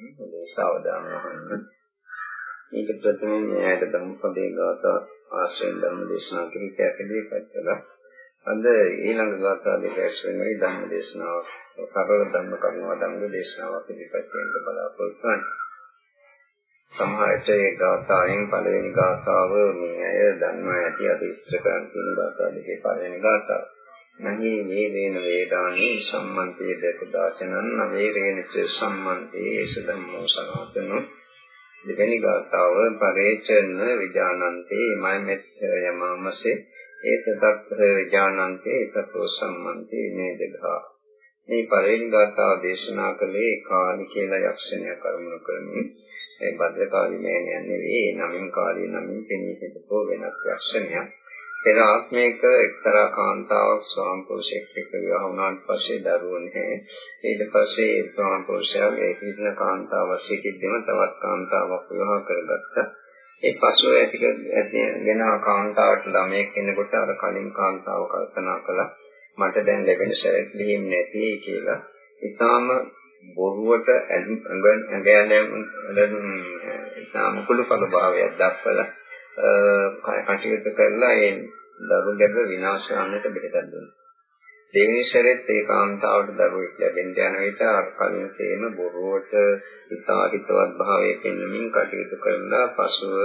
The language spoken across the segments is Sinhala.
හොඳයි සාවධානව අහන්න. මේක ප්‍රථමයෙන් න්යායට ධම්පදේ ගාථා ආශ්‍රයෙන් ධර්ම දේශනා කිරීපයක් ඉදිරිපත් කළා. අද ඊළඟ ගාථා දෙක ඇස්වෙන්නේ ධර්ම දේශනාව. කරල ධම්ම කරුණා ධම්ම දේශනාවක් ඉදිරිපත් කරන්න බලාපොරොත්තු වෙනවා. සමහරට ඒ ගාථාවෙන් පළවෙනි ගාථාව මේ අය දන්නවා ඇති අද ඉස්තර කරන් තියෙන ගාථා දෙකේ පළවෙනි ගාථාව. නහි වේදේන වේදානි සම්මන්තේ දකදාචනං නවේරේන ච සම්මන්තේ සදම්මෝ සනාතනෝ. දෙවෙනි ගාථාව පරේචන විජානන්තේ මයමෙත් යමමසේ ඒතත් විජානන්තේ තතෝ සම්මන්තේ නේදඝා මේ පළවෙනි ගාථාව දේශනා කළේ කාලි කියලා යක්ෂණය කර්මණු කරමින්. ඒ භද්‍රකාලී මෑණියන් නෙවෙයි නමින් කාලී නමින් පෙනී සිටපෝ වෙනස් යක්ෂණයක්. පෙර ආත්මයක එක්තරා කාන්තාවක් ස්වාම පුරුෂයෙක් එක්ක විවාහ වුණාට පස්සේ දරුවෝ නැහැ. ඊට පස්සේ ස්වාම පුරුෂයා මේ කිසිම කාන්තාවක් සිටිද්දිම තවත් කාන්තාවක් විවාහ කරගත්තා. ඒ පසුව ඇතික ඇතිගෙන කාන්තාවට ළමයෙක් එනකොට අර කලින් කාන්තාව කල්පනා කළා මට දැන් ලැබෙන සැලකිලිම නැති කියලා. ඊටාම බොරුවට ඇඟයලෙන් ඉතාම කුළු පළ භාවයක් දක්වලා කටයුතු කරලා ඒ දරු ගැබ විනාශ කරන්නට බෙහෙතක් දුන්නා. දෙවෙනි සැරේත් ඒ කාන්තාවට දරුවෙක් ලැබෙන්න යන විට අර කලින් තේම බොරුවට ඉතා හිතවත් භාවයේ පෙන්වමින් කටයුතු කරලා පසුව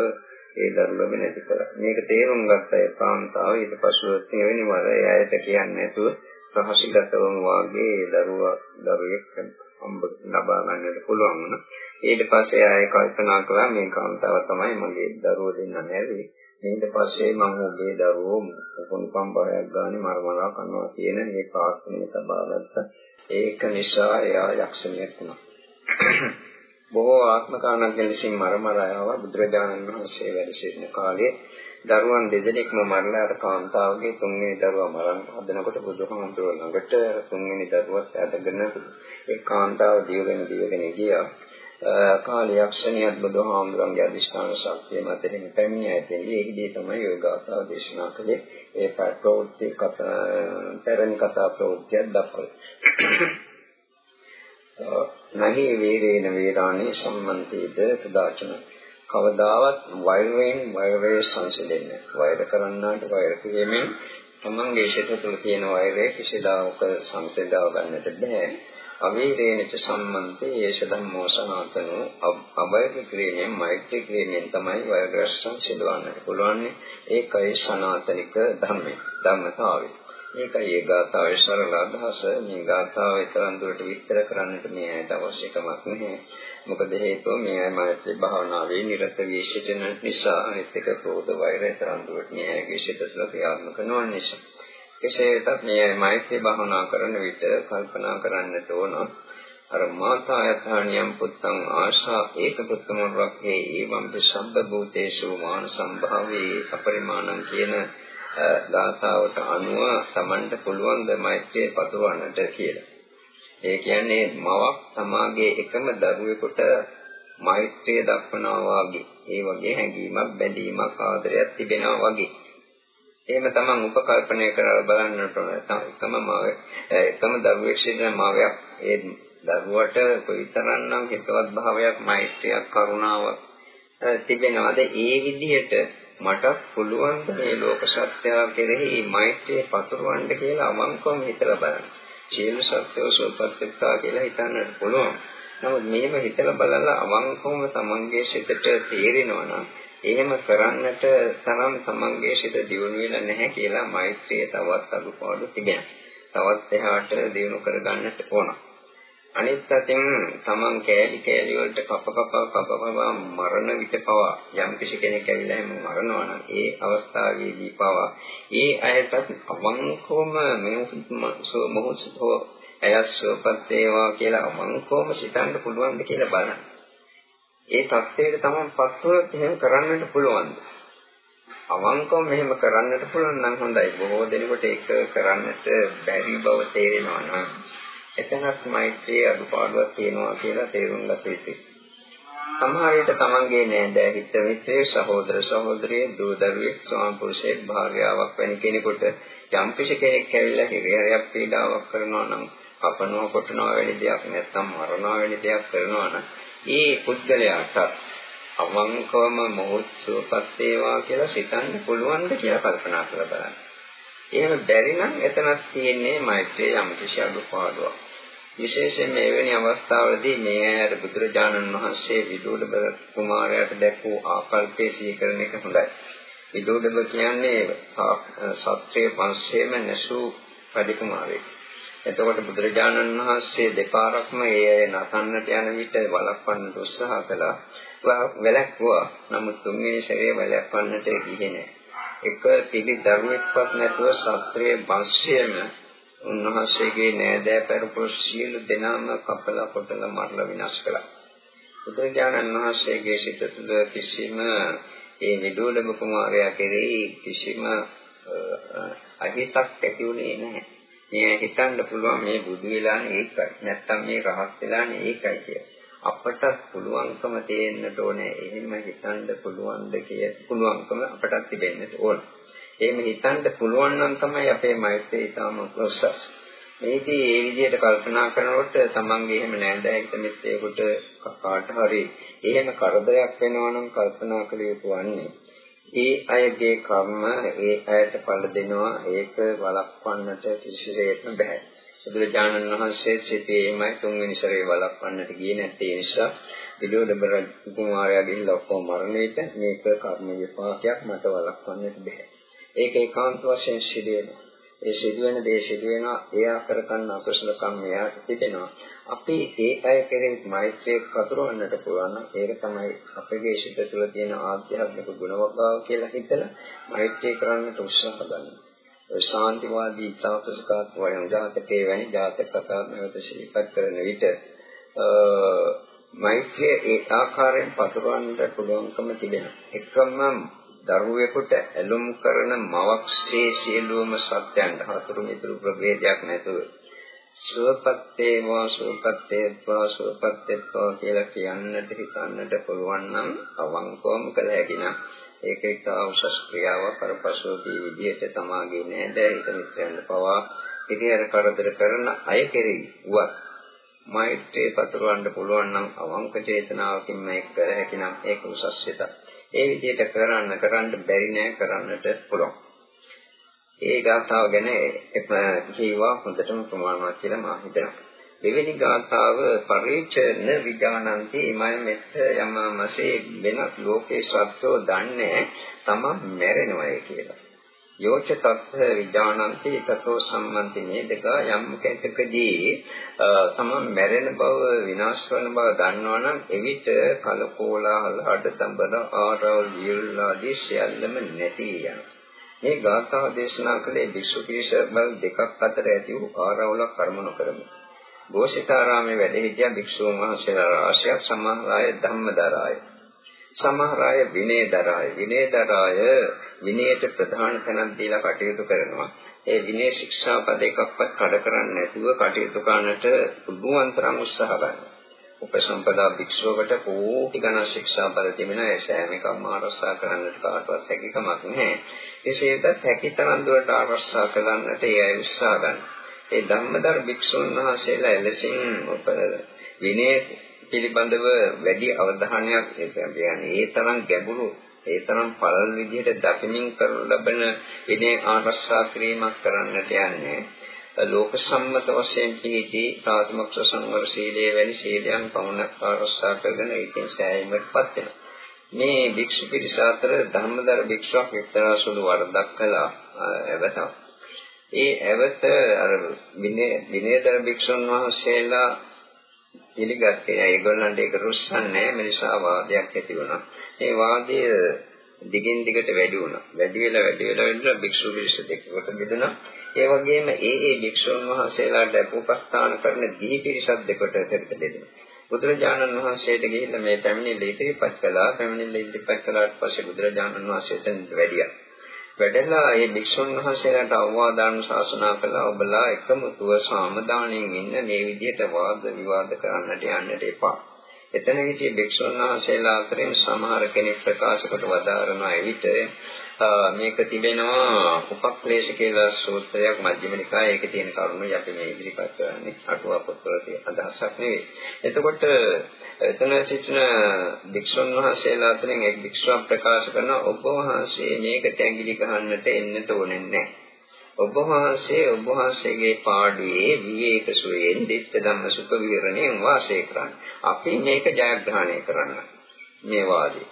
ඒ දරුවම නැති කරා. මේක තේරුම් ගත්ත ඒ කාන්තාව ඊට පසුව තෙවෙනි වර එයාට කියන්නේ නැතුව රහසිගතවම වාගේ දරුවා දරුවෙක් හම්බ ලබා ගන්නට පුළුවන් වුණා. ඊට පස්සේ ආයෙ කල්පනා කළා මේ කාන්තාව තමයි මගේ දරුවෝ දෙන්න නැරි. ඊට පස්සේ මම ඔබේ දරුවෝ කොණුපම් බරයක් ගානේ මරමලා කනවා කියන මේ ප්‍රාර්ථනාව තබාගත්තා. ඒක නිසා එයා යක්ෂණියක් වුණා. බොහෝ ආත්ම කාණක් ලෙසින් මරමලා ආවා බුදුරජාණන් වහන්සේ වැඩ සිටින කාලේ දරුවන් දෙදෙනෙක්ම මරලා අර කාන්තාවගේ තුන්වෙනි දරුවා මරන්න හදනකොට බුදුහාමුදුරුවෝ ළඟට තුන්වෙනි දරුවත් ඇදගෙන ඒ කාන්තාව දිවගෙන දිවගෙන ගියා. කාලී යක්ෂණියත් බුදුහාමුදුරන්ගේ අදිෂ්ඨාන ශක්තිය මතින් පැමිණ ඇතෙන්නේ ඒකදී තමයි යෝගාසාව දේශනා කළේ. ඒ ප්‍රවෘත්ති කතා පැරණි කතා ප්‍රවෘත්තියක් දක්වලා. නහි වේරේන වේරාණි සම්මන්තේද කදාචන කවදාවත් වෛරයෙන් වෛරය සංසිඳෙන්නේ වෛර කරන්නාට වෛර කිරීමෙන් තමන්ගේ සිත තුළ තියෙන වෛරය කිසිදාක සංසිඳව ගන්නට බෑ. අවීරේනච සම්මන්තේ ඒෂ ධම්මෝ සනාතනෝ අබෛර කිරීමෙන් මෛත්‍රී කිරීමෙන් තමයි වෛරය සංසිඳවන්නට පුළුවන් ඒකයි සනාතනික ධර්මය ධර්මතාවය මේකයි ඒ ගාථාවේ සරල අදහස. මේ ගාථාව විතරක් දුරට විස්තර කරන්නට මේ ඇයට අවශ්‍ය කමක් නැහැ. මොකද හේතුව මේ අය මෛත්‍රී භාවනාවේ නිරත වී සිටින නිසා අනිත් එක ක්‍රෝධ වෛරය තරම් දුරට මේ අයගේ සිත තුළ ක්‍රියාත්මක නොවන නිසා. කෙසේ වෙතත් මේ අය මෛත්‍රී භාවනා කරන විට කල්පනා කරන්නට ඕන අර මාතා යථානියම් පුත්තං ආශා ඒක පුත්තමරක්ේ එවම් සම්බ භූතේසු මාන සම්භාවේ අපරිමාණං කියන ගාථාවට අනුව Tamanට පුළුවන් ද මෛත්‍රිය පතුරවන්නට කියලා. ඒ කියන්නේ මවක් තමාගේ එකම දරුවෙකුට මෛත්‍රිය දක්වනවා වගේ. ඒ වගේ හැඟීමක් බැඳීමක් ආදරයක් තිබෙනවා වගේ. එහෙම තමන් උපකල්පනය කරලා බලන්නට ඕන. එකම මාව එකම දරුවෙක් සිටින මාවයක් ඒ දරුවට කොයිතරම්නම් හිතවත් භාවයක් මෛත්‍රියක් කරුණාවක් තිබෙනවද ඒ විදිහට මට පුළුවන් මේ ලෝක සත්‍යය කෙරෙහි මෛත්‍රිය පතුරවන්න කියලා අවංකවම හිතලා බලන්න. සියලු සත්‍යෝ සුවපත් වෙත්තා කියලා හිතන්නට පුළුවන්. නමුත් මේව හිතලා බලලා අවංකවම තමන්ගේ සිතට තේරෙනවා නම් එහෙම කරන්නට තරම් තමන්ගේ සිත දියුණු වෙලා නැහැ කියලා මෛත්‍රිය තවත් අඩුපාඩු තිබෙනවා. තවත් එහාට දියුණු කරගන්නට ඕන. අනිත් අතින් තමන් කෑලි කෑලි වලට කප කප කප කප මරණ විට පවා යම් කිසි කෙනෙක් ඇවිල්ලා එහෙම මරනවා නම් ඒ අවස්ථාවේදී පවා ඒ අයටත් අවංකවම මොහොතෝ ඇයස්සපත් වේවා කියලා අවංකවම සිතන්න පුළුවන්ද කියලා බලන්න. ඒ தත්ත්වයට තමන් පත්වොත් එහෙම කරන්නට පුළුවන්ද? අවංකවම මෙහෙම කරන්නට පුළුවන් නම් හොඳයි. බොහෝ දෙනෙකුට ඒක කරන්නට බැරි බව තේරෙනවා නම් එතනත් මෛත්‍රී අඩුපාඩුවක් තියෙනවා කියලා තේරුම් ගත යුතුයි. සමහර විට තමන්ගේ නෑදෑ හිත මිත්‍රේ සහෝදර සහෝදරිය දූ දරුවෙක් ස්වාම පුරුෂයෙක් භාර්යාවක් වැනි කෙනෙකුට යම් කෙනෙක් ඇවිල්ලා හිරිහැරයක් පීඩාවක් කරනවා නම් කපනවා කොටනවා වැනි දෙයක් නැත්නම් මරනවා වැනි දෙයක් කරනවා නම් ඒ පුද්ගලයාට අවංකවම මොහොත්සුවපත් වේවා කියලා සිතන්න පුළුවන්ද කියලා කල්පනා කරලා බලන්න. එහෙම බැරි නම් එතනක් තියෙන්නේ මෛත්‍රිය යම් කිසි අඩුපාඩුවක්. විශේෂයෙන් මේ වෙනි අවස්ථාවේදී මේ ඇයට බුදුරජාණන් වහන්සේ විදුඩබ කුමාරයාට දැක්වූ ආකල්පයේ සීකරන එක හොඳයි. විදුඩබ කියන්නේ ශාස්ත්‍රීය වංශයේම නැසූ රජකුමාරයෙක්. එතකොට බුදුරජාණන් වහන්සේ දෙපාරක්ම ඒ අය නසන්නට යන විට වළක්වන්න උත්සාහ කළා. වැළැක්වුවා. නමුත් තුන්වෙනි සැරේ වැළැක්වන්නට ගියේ නැහැ. එක පිළි දරුවෙක්වත් නැතුව ශාස්ත්‍රීය වංශයේම උන්වහන්සේගේ නෑදෑ පෙරපුර සියලු දෙනාම කපලා කොටලා මරලා විනාශ කළා. බුදුරජාණන් වහන්සේගේ සිත තුළ කිසිම ඒ විදුලම කුමාරයා කෙරෙහි කිසිම අහිතක් ඇති වුණේ නැහැ. මේ හිතන්න පුළුවන් මේ බුදු වෙලානේ ඒකයි. නැත්තම් මේ රහත් වෙලානේ ඒකයි කියලා. අපට පුළුවන්කම තේන්නට ඕනේ. එහෙම හිතන්න පුළුවන්ද කිය පුළුවන්කම අපටත් තිබෙන්නට ඕනේ. එහෙම හිතන්න පුළුවන් නම් තමයි අපේ මෛත්‍රිය ඊටම ප්‍රොසස්. මේකේ ඒ විදිහට කල්පනා කරනකොට තමන්ගේ එහෙම නෑදෑ හිත මිත්‍රයෙකුට කාට හරි එහෙම කරදරයක් වෙනවා නම් කල්පනා කළ යුතු වන්නේ ඒ අයගේ කර්ම ඒ අයට ඵල දෙනවා ඒක වළක්වන්නට කිසිසේත්ම බෑ. බුදුරජාණන් වහන්සේ සිටීමයි තුන්වෙනි සැරේ වළක්වන්නට ගියේ නැත්තේ ඒ නිසා විදෝදබර කුමාරයා ගිහිල්ලා ඔක්කොම මරණයට මේක කර්ම විපාකයක් මට වළක්වන්නට බෑ. ඒක ඒකාන්ත වශයෙන් සිදුවෙනවා. ඒ සිදුවෙන දේ සිදුවෙනවා එයා කරගන්න අකුසල කම් එයාට තිබෙනවා. අපි ඒ අය කෙරෙහි මෛත්‍රිය කතරවන්නට පුළුවන් නම් ඒක තමයි අපගේ සිත තුළ තියෙන ආධ්‍යාත්මික ගුණවකාව කියලා හිතලා මෛත්‍රිය කරන්නට උත්සාහ ගන්න. ශාන්තිවාදී තාපසකාත් වයන් ජාතකයේ වැනි ජාතක කතා නැවත සිහිපත් කරන විට මෛත්‍රිය ඒ ආකාරයෙන් පතරවන්නට පුළුවන්කම තිබෙනවා. එකම දරුවෙකුට ඇලුම් කරන මවක්සේ සියලුම සත්‍යයන්ට හතුරු මිතුරු ප්‍රභේදයක් නැතුව සුවපත්තේ වා සුවපත්තේත්වා සුවපත්තේත්වා කියලා කියන්නට හිතන්නට පුළුවන් නම් අවංකවම කළ හැකි නම් ඒක ඉතා උසස් ක්‍රියාවක්. කරපසෝදී විදියට තමාගේ නේද හිත මිත්‍රයන් පවා ඉතිහාර කරදර කරන අය කෙරෙහි වත් මෛත්‍රී පතරවන්න පුළුවන් නම් අවංක චේතනාවකින් මේක කර හැකි නම් ඒක උසස් වෙතක් ඒ විදිහට කරන්න කරන්න බැරි නෑ කරන්නට පුළුවන්. ඒ ගාථාව ගැන කියවා හොඳටම ප්‍රමාණවත් කියලා මම හිතනවා. දෙවෙනි ගාථාව පරිචන විඥානන්ති ඉමය මෙත්ත යමමසේ වෙනත් ලෝකේ සත්‍යෝ දන්නේ තමන් මැරෙනවයි කියලා. යෝච තත්ථ විඥානන්ති තතෝ සම්මන්ති. නේදක යම් කැතකදී තමන් මැරෙන බව විනාශ වෙන බව දන්නවනම් එවිට කලකෝලාහල හඩතඹන ආරවල් වියුල්ලාදී සියල්ලම නැති යනවා මේ ගාථා දේශනා කළේ විශ්ව පිරිස බල දෙකක් අතර ඇති වූ ආරවුලක් කර්මන කරමු. ගෝසිතාරාමේ වැඩ සිටිය භික්ෂුන් වහන්සේලා රාශියක් සමාහාය ධම්මදරාය. සමහර අය විනයදරාය විනයදරාය විනයට ප්‍රධාන තැනක් දීලා කටයුතු කරනවා. ඒ විනය ශික්ෂා පද එකක්වත් කඩ කරන්නේ නැතුව කටයුතු කරන්නට පුළුවන් තරම් උත්සාහ ගන්නවා. උපසම්පදා භික්ෂුවකට කෝටි ගණන් ශික්ෂා පද තිබෙන ඒ සෑම එකක්ම ආරක්ෂා කරන්නට කාටවත් හැකියාවක් නැහැ. එසේත් හැකිතරම් දුරට ආරක්ෂා කරන්නට ඒ අය උත්සාහ ගන්නවා. ඒ ධම්මදර භික්ෂුන් වහන්සේලා එලෙසින් විනය පිළිබඳව වැඩි අවධානයක් කියන්නේ ඒ තරම් ගැඹුරු ඒ තරම් පළල් විදිහට දකිමින් කරන ලබන විනය ආරක්ෂා කිරීමක් කරන්නට යන්නේ ලෝක සම්මත වශයෙන් පිහිටි සාධමක්ෂ සංවර සීලයේ වැනි සීලයන් පමණක් ආරක්ෂා කරගෙන ඒකෙන් සෑයීමටපත් වෙනවා. මේ භික්ෂු පිරිස අතර ධර්මදර භික්ෂුවක් එක්තරා සුළු වරදක් කළා එවතා. ඒ එවත අර විනයදර භික්ෂුන් වහන්සේලා පිළිගත්තේ නැහැ. ඒගොල්ලන්ට ඒක රුස්සන්නේ නැහැ. මේ නිසා වාදයක් ඇති වුණා. ඒ වාදය දිගින් දිගට වැඩි වුණා. වැඩි වෙලා වැඩි වෙලා වැඩි භික්ෂු පිරිස දෙකකට බෙදුණා. ඒ වගේම ඒ ඒ භික්ෂුන් වහන්සේලාට උපස්ථාන කරන දිහි පිරිසක් දෙකට දෙකට බෙදුණා. බුදුරජාණන් වහන්සේට ගිහිල්ලා මේ පැමිණිල්ල ඉදිරිපත් කළා. පැමිණිල්ල ඉදිරිපත් කළාට පස්සේ බුදුරජාණන් වහන්සේට වැඩියා. වැඩලා ඒ භික්ෂුන් වහන්සේලාට අවවාදාන ශාසනා කළා ඔබලා එකමුතුව සාමදානෙන් ඉන්න මේ විදිහට වාද විවාද කරන්නට යන්නට එපා. එතන හිටිය භික්ෂුන් වහන්සේලා අතරින් සමහර කෙනෙක් ප්‍රකාශ කොට වදාරනවා එවිට මේක තිබෙනවා උපක්ලේශ කියලා සූත්‍රයක් මධ්‍යම නිකායේ ඒකේ තියෙන කරුණු අපි මේ ඉදිරිපත් කරන්නේ අටුවා පොත්වල තියෙන අදහසක් නෙවෙයි. එතකොට එතන සිටින භික්ෂුන් වහන්සේලා අතරින් එක් භික්ෂුවක් ප්‍රකාශ කරන ඔබ වහන්සේ මේකට ඇඟිලි ගහන්නට එන්නට ඕනේ නැහැ. ඔබ වහන්සේ ඔබ වහන්සේගේ පාඩුවේ විවේක සුවයෙන් දිත්ත ධම්ම සුඛ විහරණයෙන් වාසය කරන්න. අපි මේක ජයග්‍රහණය කරන්න. මේ වාදී.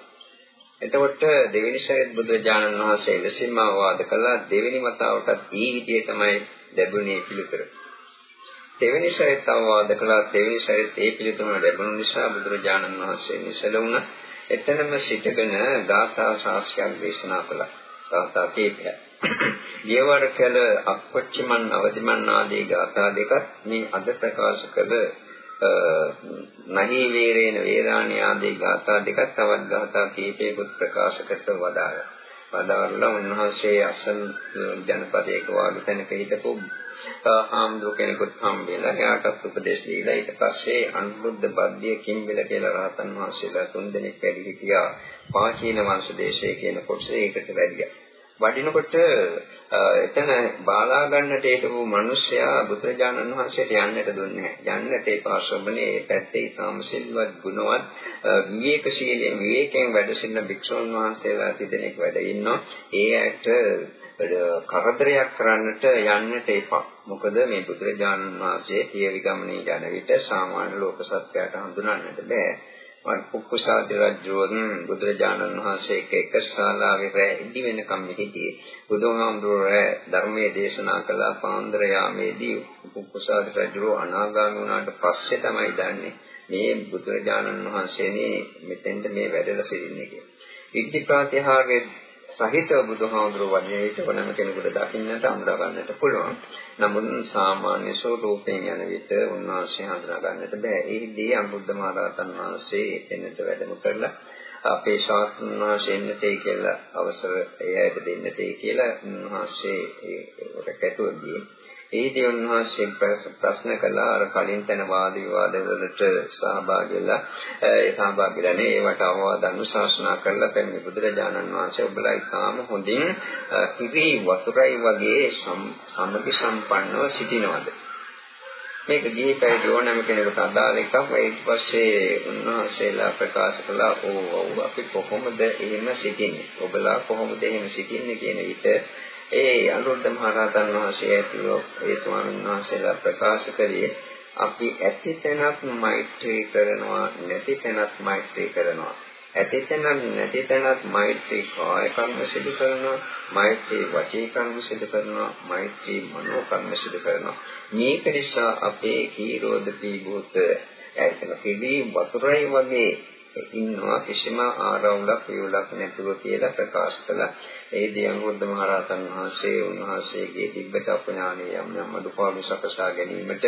එතකොට දෙවෙනි ශරීර බුදුරජාණන් වහන්සේ විසින්ම වාද කළා දෙවෙනි මතාවටත් ඊ විදිය තමයි ලැබුණේ පිළිතුර. දෙවෙනි ශරීරත් වාද කළා දෙවෙනි ශරීරත් ඒ පිළිතුර ලැබුණ නිසා බුදුරජාණන් වහන්සේ නිසල වුණ එතනම සිටගෙන ගාථා ශාස්ත්‍රයක් දේශනා කළා. ගාථා කීපයක්. ගියවර කළ අපච්චමන් අවදිමන් ආදී ගාථා දෙකක් මේ අද ප්‍රකාශ කළ නහි වේරේන වේරාණී ආදී ගාථා දෙකක් තවත් ගාථා කීපයකට ප්‍රකාශ කරත වදාළා. වදාළා උන්වහන්සේ අසල් ජනපදයක වාගේ තැනක හිටපු ආම්දු කෙනෙකුත් හම්බෙලා එයාටත් උපදේශ දීලා ඊට පස්සේ අනුරුද්ධ බද්දිය කිම්බෙල කියලා රහතන් වහන්සේලා තුන්දෙනෙක් වැඩි හිටියා. පාචීන වංශ දේශයේ කියන කොටසේ ඒකට වැඩියා. වඩිනකොට එතන බාලා ගන්නට හිටපු මිනිසයා බුදුරජාණන් වහන්සේට යන්නට දුන්නේ නැහැ. යන්නට ඒ පාර්ශ්වමනේ ඒ පැත්තේ ඊටාම සිල්වත් ගුණවත් විවේකශීලී විවේකයෙන් වැඩ සිටින භික්ෂුන් වහන්සේලා තිදෙනෙක් වැඩ ඉන්නවා. ඒ ඇයට කරදරයක් කරන්නට යන්නට එපා. මොකද මේ බුදුරජාණන් වහන්සේ තියවි ගමනේ යන විට සාමාන්‍ය ලෝක සත්‍යයට හඳුනන්නට බෑ. පුක්කුසාති රජුන් බුදුරජාණන් වහන්සේ එක එක ශාලාවේ රැ ඉදි වෙනකම් හිටියේ. බුදුහාමුදුරුවෝ ධර්මයේ දේශනා කළ පාන්දර යාමේදී පුක්කුසාති රජු අනාගාමී වුණාට පස්සේ තමයි දන්නේ මේ බුදුරජාණන් වහන්සේනේ මෙතෙන්ද මේ වැඩලා සිටින්නේ කියලා. ඉද්ධි ප්‍රාතිහාරයේ සහිතව බුදුහාමුදුරුවෝ වඩින විට ඕනම කෙනෙකුට දකින්නට අඳුර ගන්නට පුළුවන්. නමුත් සාමාන්‍ය ස්වරූපයෙන් යන විට උන්වහන්සේ හඳුනා ගන්නට බෑ. ඒහිදී අනුරුද්ධ මහරහතන් වහන්සේ එතනට වැඩම කරලා අපේ ශාස්ත්‍රඥ වහන්සේ එන්නතේ කියලා අවසර එයාට දෙන්නතේ කියලා උන්වහන්සේ ඒකට කැටුවදී ඒදී උන්වහන්සේ ප්‍රශ්න කළා අර කලින් තැන වාද විවාද වලට සහභාගී වෙලා ඒ සහභාගී වෙන්නේ ඒවට අවවාද අනුශාසනා කරලා පැමිණි බුදුරජාණන් වහන්සේ ඔබලා ඉතාම හොඳින් කිරි වතුරයි වගේ සම්මති සම්පන්නව සිටිනවද මේක ගිහි පැවිදි ඕනෑම කෙනෙකුට අදාළ එකක්. ඊට පස්සේ උන්වහන්සේලා ප්‍රකාශ කළා ඕ අපි කොහොමද එහෙම සිටින්නේ? ඔබලා කොහොමද එහෙම සිටින්නේ කියන විට ඒ අනුරුද්ධ මහ රහතන් වහන්සේ ඇතුළු ඒ ස්වාමීන් වහන්සේලා ප්‍රකාශ කළේ අපි ඇති තැනත් මෛත්‍රී කරනවා නැති තැනත් මෛත්‍රී කරනවා. ඇති තැනත් නැති තැනත් මෛත්‍රී කාය කර්ම සිදු කරනවා මෛත්‍රී වචී කර්ම සිදු කරනවා මෛත්‍රී මනෝ කර්ම සිදු කරනවා. මේක නිසා අපේ කීරෝධ පීබෝත ඇත්තම පිළි වතුරයි වගේ ඉන්නවා කිසිම ආරවුලක් වියුලක් නැතුව කියලා ප්‍රකාශ කළා. ඒ දියංගොද්ද මහරහතන් වහන්සේ උන්වහන්සේගේ දිබ්බ චක්ඥානීය යම් යම් අදුපාඩු සකසා ගැනීමට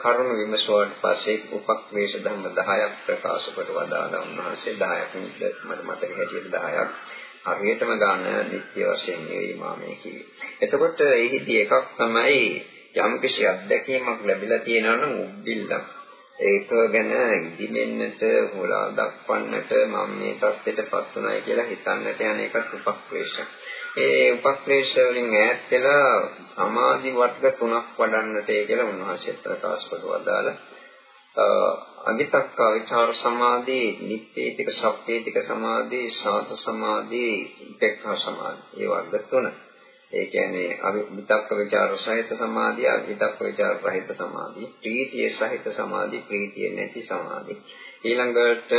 කරුණ විමසුවාට පස්සේ උපක්ලේශ ධර්ම 10ක් ප්‍රකාශ කොට වදාළා උන්වහන්සේ 10ක් මට මතක හැටියට 10ක් හරියටම ගන්න නිත්‍ය වශයෙන් නෙවෙයි මා මේ කිව්වේ. එතකොට ඒහිදී එකක් තමයි යම්කිසි අත්දැකීමක් ලැබිලා තියෙනවා නම් උද්දිල්ලක් ඒක ගැන ඉදිමෙන්නට හොලා දක්වන්නට මම මේ தත්ත්වයටපත් උනායි කියලා හිතන්නට යන එකත් උපක්ලේශ. ඒ උපක්ලේශ වලින් ඈත් වෙලා සමාධි වර්ග තුනක් වඩන්නට ඒ කියලා උන්වහන්සේ ප්‍රකාශ කරවදාල අවිතක්ක විචාර සමාධි, නිත්තේතික සප්පේතික සමාධි, සාත සමාධි, උපේක්ඛා සමාධි. ඒ වර්ග තුන. ඒ කියන්නේ අවිතක්ක ਵਿਚාර සහිත සමාධිය, අවිතක්ක ਵਿਚාර රහිත සමාධිය, ප්‍රීතිය සහිත සමාධිය, ප්‍රීතිය නැති සමාධිය. ඊළඟට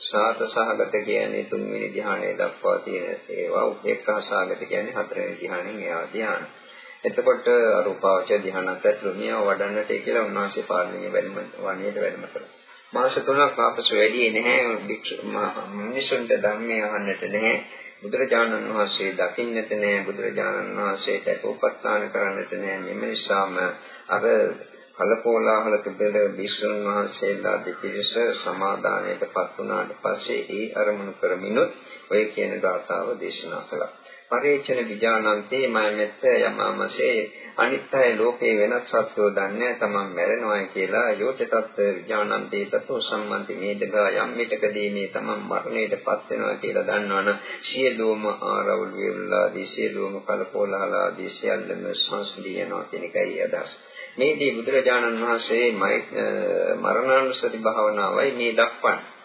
සාත සහගත කියන්නේ තුන්වෙනි ධ්‍යානයේ දක්වා තියෙන ඒවා, උපේක්ඛා සහගත කියන්නේ හතරවෙනි ධ්‍යානෙන් ඒවා ධ්‍යාන. එතකොට අරූපාවච ධ්‍යානත් ඇතුළුමිය වඩන්නට කියලා උන්වහන්සේ පාරමී වැඩම වණියට වැඩම කළා. මාස 3ක් ආපසු වැඩි නැහැ මිනිසුන්ට ධර්මය අහන්නට නැහැ. බුදුරජාණන් වහන්සේ දකින්නට නෑ බුදුරජාණන් වහන්සේට උපස්ථාන කරන්නට නෑ මෙම නිසාම අර කලකෝලාහල තිබෙන විසුන් වහන්සේලා දෙපිරිස සමාදානයටපත් වුණාට පස්සේ ඒ අරමුණු කරමිනුත් ඔය කියන ගාථාව දේශනා කළා. පරේචන විඥානන්තේ මයමෙත්ත යමාමසේ අනිත්‍ය ලෝකේ වෙනත් සත්‍යෝ දන්නේ තමන් මැරෙනවා කියලා යෝතටත් විඥානන්තේ තතෝ සම්මන්ති මේදගා යම් මිටකදී මේ තමන් මරණයටපත් වෙනවා කියලා දන්නවනම් සියලුම ආරවුල් වේලාදී සියලුම කලකෝලාහලාදී සියල්ලම සංසිඳියනවා කියන එකයි අදහස්. මේදී බුදුරජාණන් වහන්සේ මරණානුස්සති භාවනාවයි මේ දක්වන්නේ.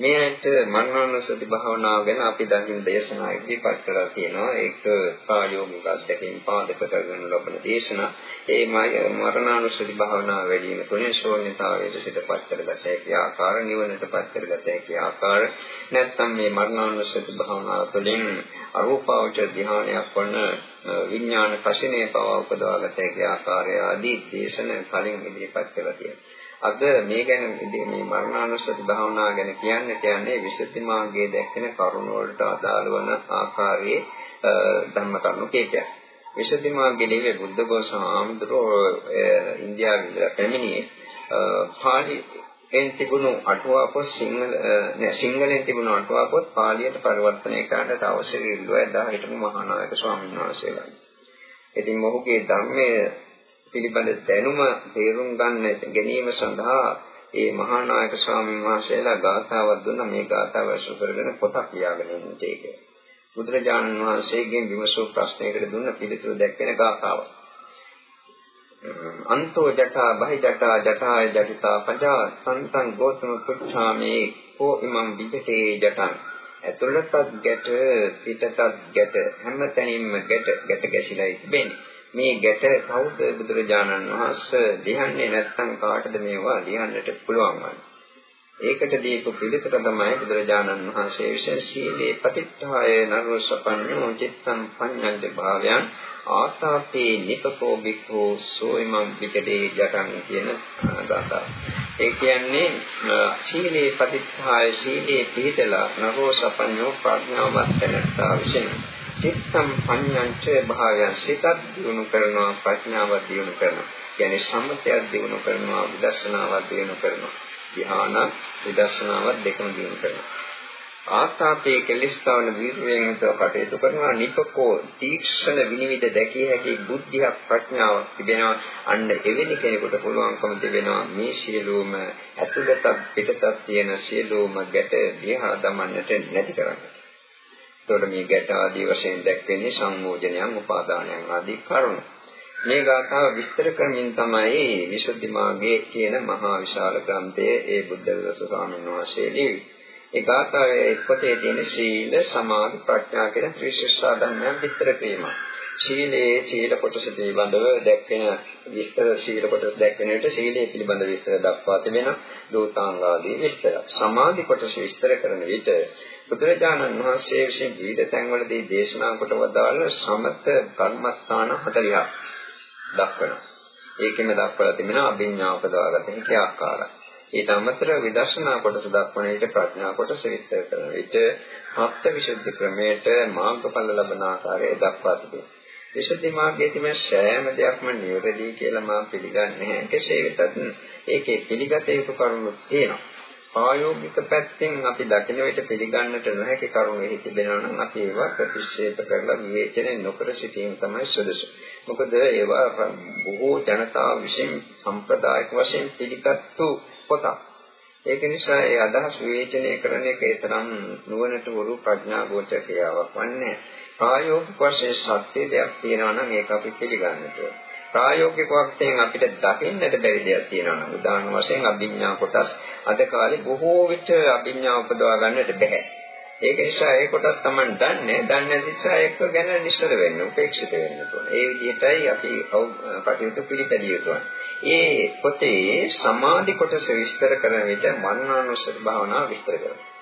මේකට මරණානුස්සති භාවනාව ගැන අපි දැන් දේශනා ඉදිරිපත් කරලා තියෙනවා. ඒක ප්‍රායෝගික අධ්‍යක්ෂින් පාදක කරගෙන ලබන දේශනා. ඒ මරණානුස්සති භාවනාව වැඩි වෙන තුනේ ශෝන්‍යතාවයට සිටපත් කරගත හැකි ආකාර නිවනටපත් කරගත හැකි ආකාර නැත්නම් මේ මරණානුස්සති භාවනාව තුළින් අරූපාවචර ධ්‍යානයක් වන විඥාන කසිනේ පව උපදවාගත හැකි ආකාරය ආදී දේශන කලින් ඉදිරිපත් කරලා තියෙනවා. අද මේ ගැන මේ මරණානුස්සති භාවනාව ගැන කියන්නේ කියන්නේ විසුද්ධි මාර්ගයේ දැක්වෙන කරුණ වලට අදාළ වන ආකාරයේ ධර්ම කරුණු කීපයක්. විසුද්ධි මාර්ගයේ බුද්ධ ගෝසම ආමඳුරෝ ඉන්දියාවේ පැමිණියේ පාලි එන් තිබුණු අටුවා පොත් සිංහල නෑ සිංහලෙන් තිබුණු අටුවා පොත් පාලියට පරිවර්තනය කරන්නට අවශ්‍ය ඉල්ලුවා එදා හිටපු මහානායක ස්වාමීන් වහන්සේලා. ඉතින් මොහුගේ ධර්මයේ පිළිබඳ දැනුම තේරුම් ගන්න ගැනීම සඳහා ඒ මහා නායක ස්වාමීන් වහන්සේලා ගාථාවක් දුන්නා මේ ගාථාව අසු කරගෙන පොතක් ලියාගෙන ඉන්නේ ඒක. බුදුරජාණන් වහන්සේගෙන් විමසූ ප්‍රශ්නයකට දුන්න පිළිතුරු දැක්වෙන ගාථාව. අන්තෝ ජටා බහි ජටා ජටාය ජටිතා පජා සන්තං ගෝතම පුච්ඡාමේ කෝ ඉමං විජිතේ ජටං ඇතුළතත් ගැට පිටතත් ගැට හැමතැනින්ම ගැට ගැට ගැසිලා ඉබෙන්නේ මේ ගැට කවුද බුදුරජාණන් වහන්සේ ලියන්නේ නැත්නම් කාටද මේවා ලියන්නට පුළුවන් වන්නේ. ඒකට දීපු පිළිතුර තමයි බුදුරජාණන් වහන්සේ විශේෂ සීලේ පතිත්තාය නරෝසපඤ්ඤෝ චිත්තං පඤ්ඤන්ද භාවයන් ආතාපේ නිපකෝ බික්ඛෝ සෝයිමං විකටේ ජටං කියන ගාථා. ඒ කියන්නේ සීලේ පතිත්තාය සීලේ පිළිතලා නරෝසපඤ්ඤෝ ප්‍රඥාවත් තැනත්තා විශේෂ චිත්තම් පඤ්ඤංච භාවයන් සිතත් දිනු කරනවා ප්‍රඥාව දිනු කරනවා. කියන්නේ සම්මතයක් දිනු කරනවා විදර්ශනාවක් දිනු කරනවා. ධ්‍යාන විදර්ශනාවක් දෙකම දිනු කරනවා. ආස්ථාපයේ කෙලිස්තාවන වීර්යයෙන් කටයුතු කරනවා නිපකෝ තීක්ෂණ විනිවිද දැකිය හැකි බුද්ධියක් ප්‍රඥාවක් තිබෙනවා අන්න එවැනි කෙනෙකුට පුළුවන්කම තිබෙනවා මේ සියලුම ඇතුළතත් පිටතත් තියෙන සියලුම ගැට දිහා දමන්නට නැති කරන්නේ එතකොට මේ ගැට ආදී වශයෙන් දැක්වෙන්නේ සංයෝජනයන්, උපාදානයන් ආදී කරුණු. මේ ගාථාව විස්තර කරමින් තමයි විසුද්ධි මාර්ගයේ කියන මහා විශාල ග්‍රන්ථයේ ඒ බුද්ධ දස ස්වාමීන් වහන්සේ ලියවි. ඒ ගාථාවේ පොතේ තියෙන සීල, සමාධි, ප්‍රඥා කියන ත්‍රිශිෂ්ඨාධර්මයන් විස්තර කිරීම. සීලේ සීල කොටස පිළිබඳව දැක්වෙන විස්තර සීල කොටස දැක්වෙන විට සීලේ පිළිබඳ විස්තර දක්වා තිබෙන දෝතාංග ආදී විස්තර. සමාධි කොටස විස්තර කරන විට බුදුරජාණන් වහන්සේ විසින් විවිධ තැන්වලදී දේශනා කොට වදාළ සමත කර්මස්ථාන 40ක් දක්වනවා. ඒකෙම දක්වලා තිබෙනවා අභිඥා උපදවාගත හැකි ආකාරය. ඊට අමතරව විදර්ශනා කොටස දක්වන විට ප්‍රඥා කොටස විස්තර කරන විට හත්ත විසුද්ධි ක්‍රමයට මාර්ගඵල ලබන ආකාරය දක්වා තිබෙනවා. විසුද්ධි මාර්ගයේ තිබෙන සෑම දෙයක්ම නිවැරදි කියලා මම පිළිගන්නේ නැහැ. කෙසේ වෙතත් ඒකේ පිළිගත යුතු කරුණු තියෙනවා. ආයෝගික පැත්තෙන් අපි දකින විට පිළිගන්නට නොහැකි කරුණු එහි තිබෙනවා නම් අපි ඒවා ප්‍රතික්ෂේප කරලා විවේචනය නොකර සිටීම තමයි සුදුසු. මොකද ඒවා බොහෝ ජනතාව විසින් සම්ප්‍රදායික වශයෙන් පිළිගත්තු පොතක්. ඒක නිසා ඒ අදහස් විවේචනය කරන එක තරම් නුවණට වරු ප්‍රඥා ගෝචර ක්‍රියාවක් වන්නේ. ප්‍රායෝගික වශයෙන් සත්‍ය දෙයක් තියෙනවා නම් ඒක අපි පිළිගන්නට ඕනේ. ප්‍රායෝගික වශයෙන් අපිට දකින්නට බැරි දෙයක් තියෙනවා නම් උදාහරණ වශයෙන් අභිඥා කොටස් අද කාලේ බොහෝ විට අභිඥා උපදවා ගන්නට බැහැ. ඒක නිසා ඒ කොටස් Taman දන්නේ දන්නේ නිසා ඒක ගැන නිශ්චල වෙන්න උපේක්ෂිත වෙන්න ඕන. ඒ විදිහටයි අපි කටයුතු පිළිපැදිය යුතුයි. ඒ පොතේ සමාධි කොටස විස්තර කරන විට මනනානුසර භාවනාව විස්තර කරනවා.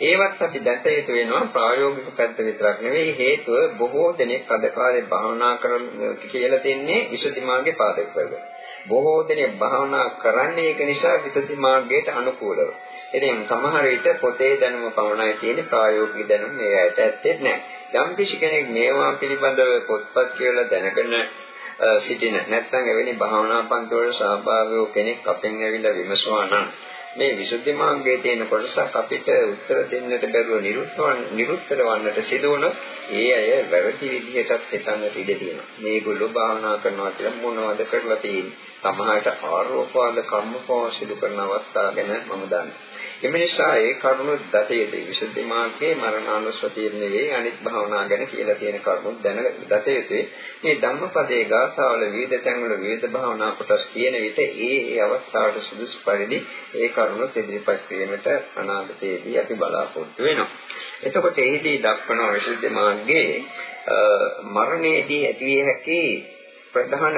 ඒවත් අපි දැක යුතු වෙනවා ප්‍රායෝගික පැත්ත විතරක් නෙවෙයි හේතුව බොහෝ දෙනෙක් අද කාලේ භාවනා කරන කියලා දෙන්නේ විසුද්ධි මාර්ගේ පාදක කරගෙන. බොහෝ දෙනෙක් භාවනා කරන්නේ ඒක නිසා විසුද්ධි මාර්ගයට අනුකූලව. ඉතින් සමහර විට පොතේ දැනුම පමණයි තියෙන්නේ ප්‍රායෝගික දැනුම මේ ඇයට ඇත්තේ නැහැ. යම් කිසි කෙනෙක් මේවා පිළිබඳව පොත්පත් කියලා දැනගෙන සිටින නැත්නම් එවැනි භාවනා පන්ති වල සහභාගී කෙනෙක් අපෙන් ඇවිල්ලා විමසුවා නම් මේ විසුද්ධි මාර්ගයේ තියෙන කොටසක් අපිට උත්තර දෙන්නට බැරුව නිරුත්තර වන්නට සිදු වුණොත් ඒ අය වැරදි විදිහටත් හිතන්නට ඉඩ තියෙනවා. මේගොල්ලෝ භාවනා කරනවා කියලා මොනවද කරලා තියෙන්නේ? සමහරට ආරෝපවාද කර්මපව සිදු කරන අවස්ථා ගැන මම දන්නවා. එම නිසා ඒ කරුණු දත යුතුයි. විසුද්ධි මාර්ගයේ මරණානුස්සතිය නෙවෙයි අනිත් භාවනා ගැන කියලා තියෙන කරුණු දැන දත යුතුයි. මේ ධම්මපදයේ ගාථාවල විවිධ තැන්වල විවිධ භාවනා කොටස් කියන විට ඒ ඒ අවස්ථාවට සුදුසු පරිදි ඒ කරුණු ඉදිරිපත් කිරීමට අනාගතයේදී අපි බලාපොරොත්තු වෙනවා. එතකොට එහිදී දක්වන විසුද්ධි මාර්ගයේ මරණයේදී ඇතිවිය හැකි ප්‍රධාන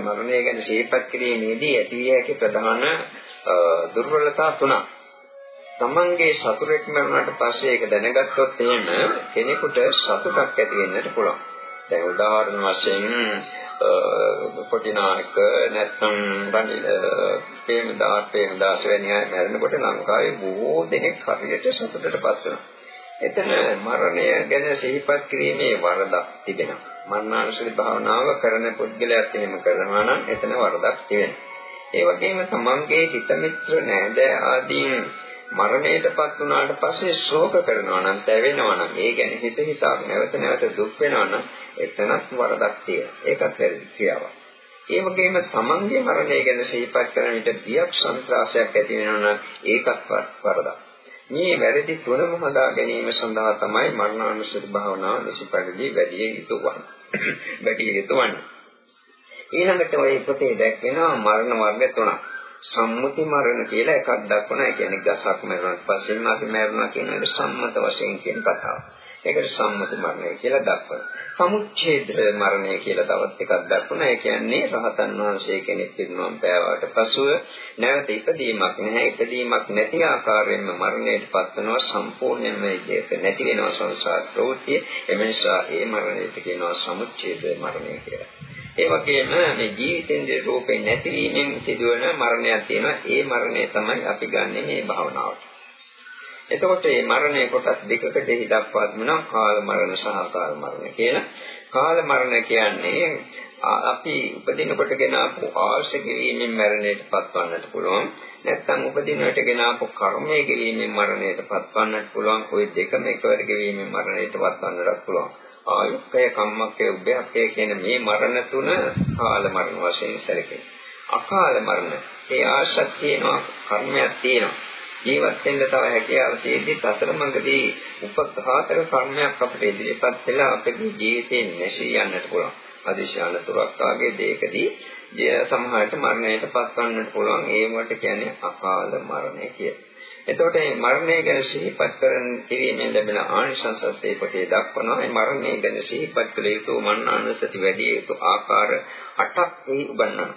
මරණය ගැන ශීපත් කිරීමේදී ඇතිවිය හැකි ප්‍රධාන දුර්වලතා තුනක්. තමන්ගේ සතුරෙක් මරුණාට පස්සේ ඒක දැනගත්තොත් එහෙම කෙනෙකුට සතුටක් ඇති වෙන්නට පුළුවන්. දැන් උදාහරණ වශයෙන් කොටිනායක නැත්නම් රනිල ප්‍රේමදාස ප්‍රේමදාස වැනි අය මැරෙනකොට ලංකාවේ බොහෝ දෙනෙක් හරියට සතුටටපත් වෙනවා. එතන මරණය ගැන සිහිපත් කිරීමේ වරදක් තිබෙනවා. මරණානුසති භාවනාව කරන පුද්ගලයාත් එහෙම කරනවා නම් එතන වරදක් තියෙනවා. ඒ වගේම තමන්ගේ හිත මිත්‍ර නෑද ආදී මරණයටපත් වුණාට පස්සේ ශෝක කරනවා නම් තැවෙනවා නම් ඒ කියන්නේ හිත හිතා නැවත නැවත දුක් වෙනවා නම් එතනත් වරදක් තියෙනවා. ඒකත් වැරදි ක්‍රියාවක්. ඒ වගේම තමන්ගේ මරණය ගැන සිහිපත් කරන විට බියක් සන්ත්‍රාසයක් ඇති වෙනවා නම් ඒකත් වරදක්. මේ වැරදි තුනම හදා ගැනීම සඳහා තමයි මරණානුස්සති භාවනාව නිසිපරිදි වැඩි යුතු වන්නේ. වැඩි යුතු වන්නේ. ඊළඟට ඔය පොතේ දැක්වෙනවා මරණ වර්ග තුනක්. සම්මුති මරණ කියලා එකක් දක්වනවා. ඒ කියන්නේ ගසක් මරණත් පස්සෙන් අපි මරනවා කියන එක සම්මත වශයෙන් කියන කතාව. ඒකට සම්මුති මරණය කියලා දක්වනවා. සමුච්ඡේද මරණය කියලා තවත් එකක් දක්වනවා. ඒ කියන්නේ රහතන් වහන්සේ කෙනෙක් පිරිනොම් පෑවාට පසුව නැවත ඉපදීමක් නැහැ. ඉපදීමක් නැති ආකාරයෙන්ම මරණයට පත්වනවා සම්පූර්ණයෙන්ම ඒක නැති වෙනවා සංසාර ප්‍රවෘත්තිය. එමෙන්සා ඒ මරණයට කියනවා සමුච්ඡේද මරණය කියලා. ඒ වගේම මේ ජීවිතෙන්ගේ රූපේ නැතිවීමෙන් සිදුවන මරණයක් තියෙනවා. ඒ මරණය තමයි අපි ගන්නෙ මේ භාවනාවට. එතකොට මේ මරණය කොටස් දෙකකට හිතක්වත් වෙනවා කාල මරණ සහ කාල මරණ කියලා. කාල මරණ කියන්නේ අපි උපදිනකොට ගෙන ආපු ආශ කිරීමෙන් මරණයට පත්වන්නට පුළුවන්. නැත්නම් උපදිනකොට ගෙන ආපු කර්මයේ කිරීමෙන් මරණයට පත්වන්නට පුළුවන්. કોઈ දෙකම එකවර ගෙවීමෙන් මරණයට පත්වන්නට පුළුවන්. ආයුක්කය කම්මක්කය උභයක්කය කියන මේ මරණ තුන කාල මරණ වශයෙන් සැලකේ. අකාල මරණ ඒ ආශක් තියෙනවා කර්මයක් තියෙනවා. ජීවත් වෙන්න තව හැකියාව තියෙද්දි සතර මඟදී උපඝාතක කර්මයක් අපිට ඉදිරිපත් වෙලා අපේ ජීවිතේ නැසී යන්නට පුළුවන්. අදිශාන තුරක් වාගේ දෙයකදී සමහරට මරණයට පත්වන්නට පුළුවන්. ඒවට කියන්නේ අකාල මරණය කියලා. එතකොට මේ මරණය ගැන සිහිපත් කරන කිරීමෙන් ලැබෙන ආනිසංසත් ඒ පොතේ දක්වනවා. මේ මරණය ගැන සිහිපත් කළ යුතු මන්නානසති වැඩි යුතු ආකාර 8ක් එහි උගන්වනවා.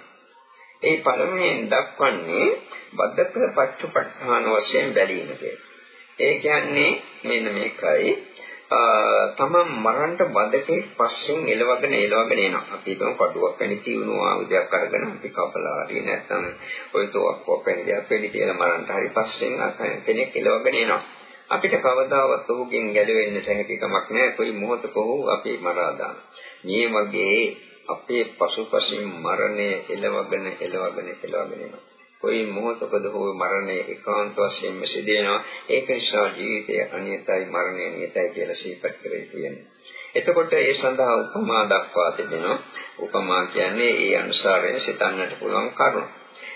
ඒ පළමුවෙන් දක්වන්නේ බද්දක පච්චපට්ඨාන වශයෙන් බැලීම ඒ කියන්නේ මෙන්න මේකයි තමන් මරන්න බදකේ පස්සෙන් එලවගෙන එලවගෙන එනවා. අපි හිතමු කඩුවක් වැනි තියුණු ආයුධයක් අරගෙන අපි කපලා හරි නැත්නම් ඔය තෝක්කක් වැනි දෙයක් වෙඩි තියලා මරන්න හරි පස්සෙන් කෙනෙක් එලවගෙන එනවා. අපිට කවදාවත් ඔහුගෙන් ගැලවෙන්න හැකියාවක් නැහැ. කොයි මොහොතක ඔහු අපි මරා දානවා. මේ වගේ අපේ පසුපසින් මරණය එලවගෙන එලවගෙන එලවගෙන එනවා. කොයි මොහොතකද හෝ මරණය ඒකාන්ත වශයෙන්ම සිදෙනවා. ඒක නිසා ජීවිතය අනියතයි මරණය නියතයි කියලා සිහිපත් කරේ කියන්නේ. එතකොට ඒ සඳහා උපමා දක්වා තිබෙනවා. උපමා කියන්නේ ඒ අනුසාරයෙන් සිතන්නට පුළුවන් කරුණු.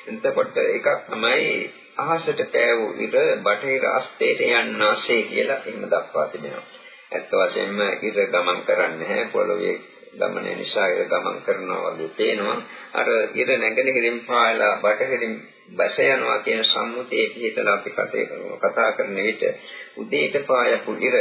එතකොට එකක් තමයි අහසට පෑවූ ඉර බටහිර අස්තේට යන්නාසේ කියලා එහෙම දක්වා තිබෙනවා. ඇත්ත වශයෙන්ම ඉර ගමන් කරන්නේ නැහැ පොළොවේ ගමන නිසා ඒක ගමන් කරනවා වගේ පේනවා. අර ඉර නැගෙනහිරින් පායලා බටහිරින් බැස යනවා කියන සම්මුතියේ පිටලා අපි කතා කරන විට උදේට පායපු ඉර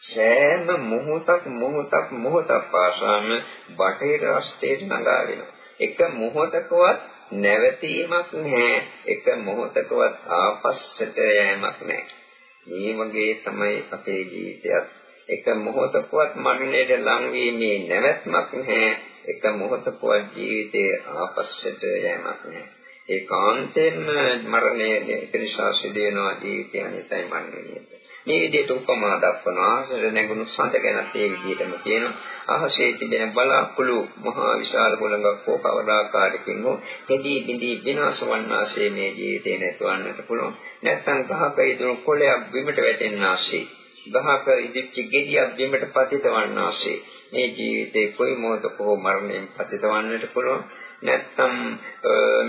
සෑම මොහොතක් මොහොතක් මොහොතක් පාසාම බටහිර රස්තේට නගා වෙනවා. එක මොහොතකවත් නැවතීමක් නැහැ. එක මොහොතකවත් ආපස්සට යෑමක් නැහැ. මේ වගේ තමයි අපේ ජීවිතයත් එක මොහොතකවත් මරණයට ලං වීමේ නැවැත්මක් නැහැ. එක මොහොතකවත් ජීවිතයේ ආපස්සට යෑමක් නැහැ. ඒකාන්තයෙන්ම මරණය නිසා සිදුවෙනවා ජීවිතය අනිතයි මරණය. මේ විදිහට උපමා දක්වනවා ආසර නැගුණු සඳ ගැනත් ඒ විදිහටම කියනවා අහසේ තිබෙන බලාකුළු මහා විශාල පොළඟක් හෝ කවදාකාරකින් හෝ තෙදී බිඳී විනාශ වන්නාසේ මේ ජීවිතේ නැතුවන්නට පුළුවන් නැත්නම් ගහක ඉදුණු කොළයක් බිමට වැටෙන්නාසේ ගහක ඉදිච්ච ගෙඩියක් බිමට පතිත වන්නාසේ මේ ජීවිතේ කොයි මොහොතක හෝ මරණයෙන් පතිත වන්නට පුළුවන් නැත්නම්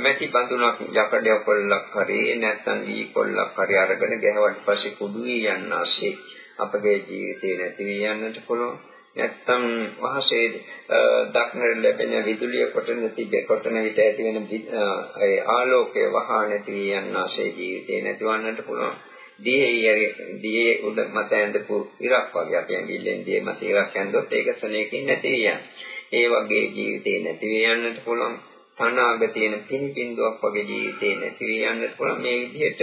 මැටි බඳුනක් යකඩ කොල්ලක් හරි නැත්නම් වී කොල්ලක් හරි අරගෙන ගැහුවට පස්සේ කුඩු වී යන්නාසේ අපගේ ජීවිතේ නැති වී යන්නට පුළුවන්. නැත්නම් වහසේ දක්නට ලැබෙන විදුලිය කොටන තිබෙ කොටන විට ඇති වෙන ඒ ආලෝකය වහා නැති වී යන්නාසේ ජීවිතේ නැතිවන්නට පුළුවන්. දියේ දියේ උඩ මත ඇඳපු ඉරක් වගේ අපි ඇඟිල්ලෙන් දියේ මත ඉරක් ඇඳොත් ඒක සනේකින් නැති යන. ඒ වගේ ජීවිතේ නැති යන්නට පුළුවන්. තනාග තියෙන පිනිපින්දුවක් වගේ ජීවිතේ නැති යන්නට පුළුවන්. මේ විදිහට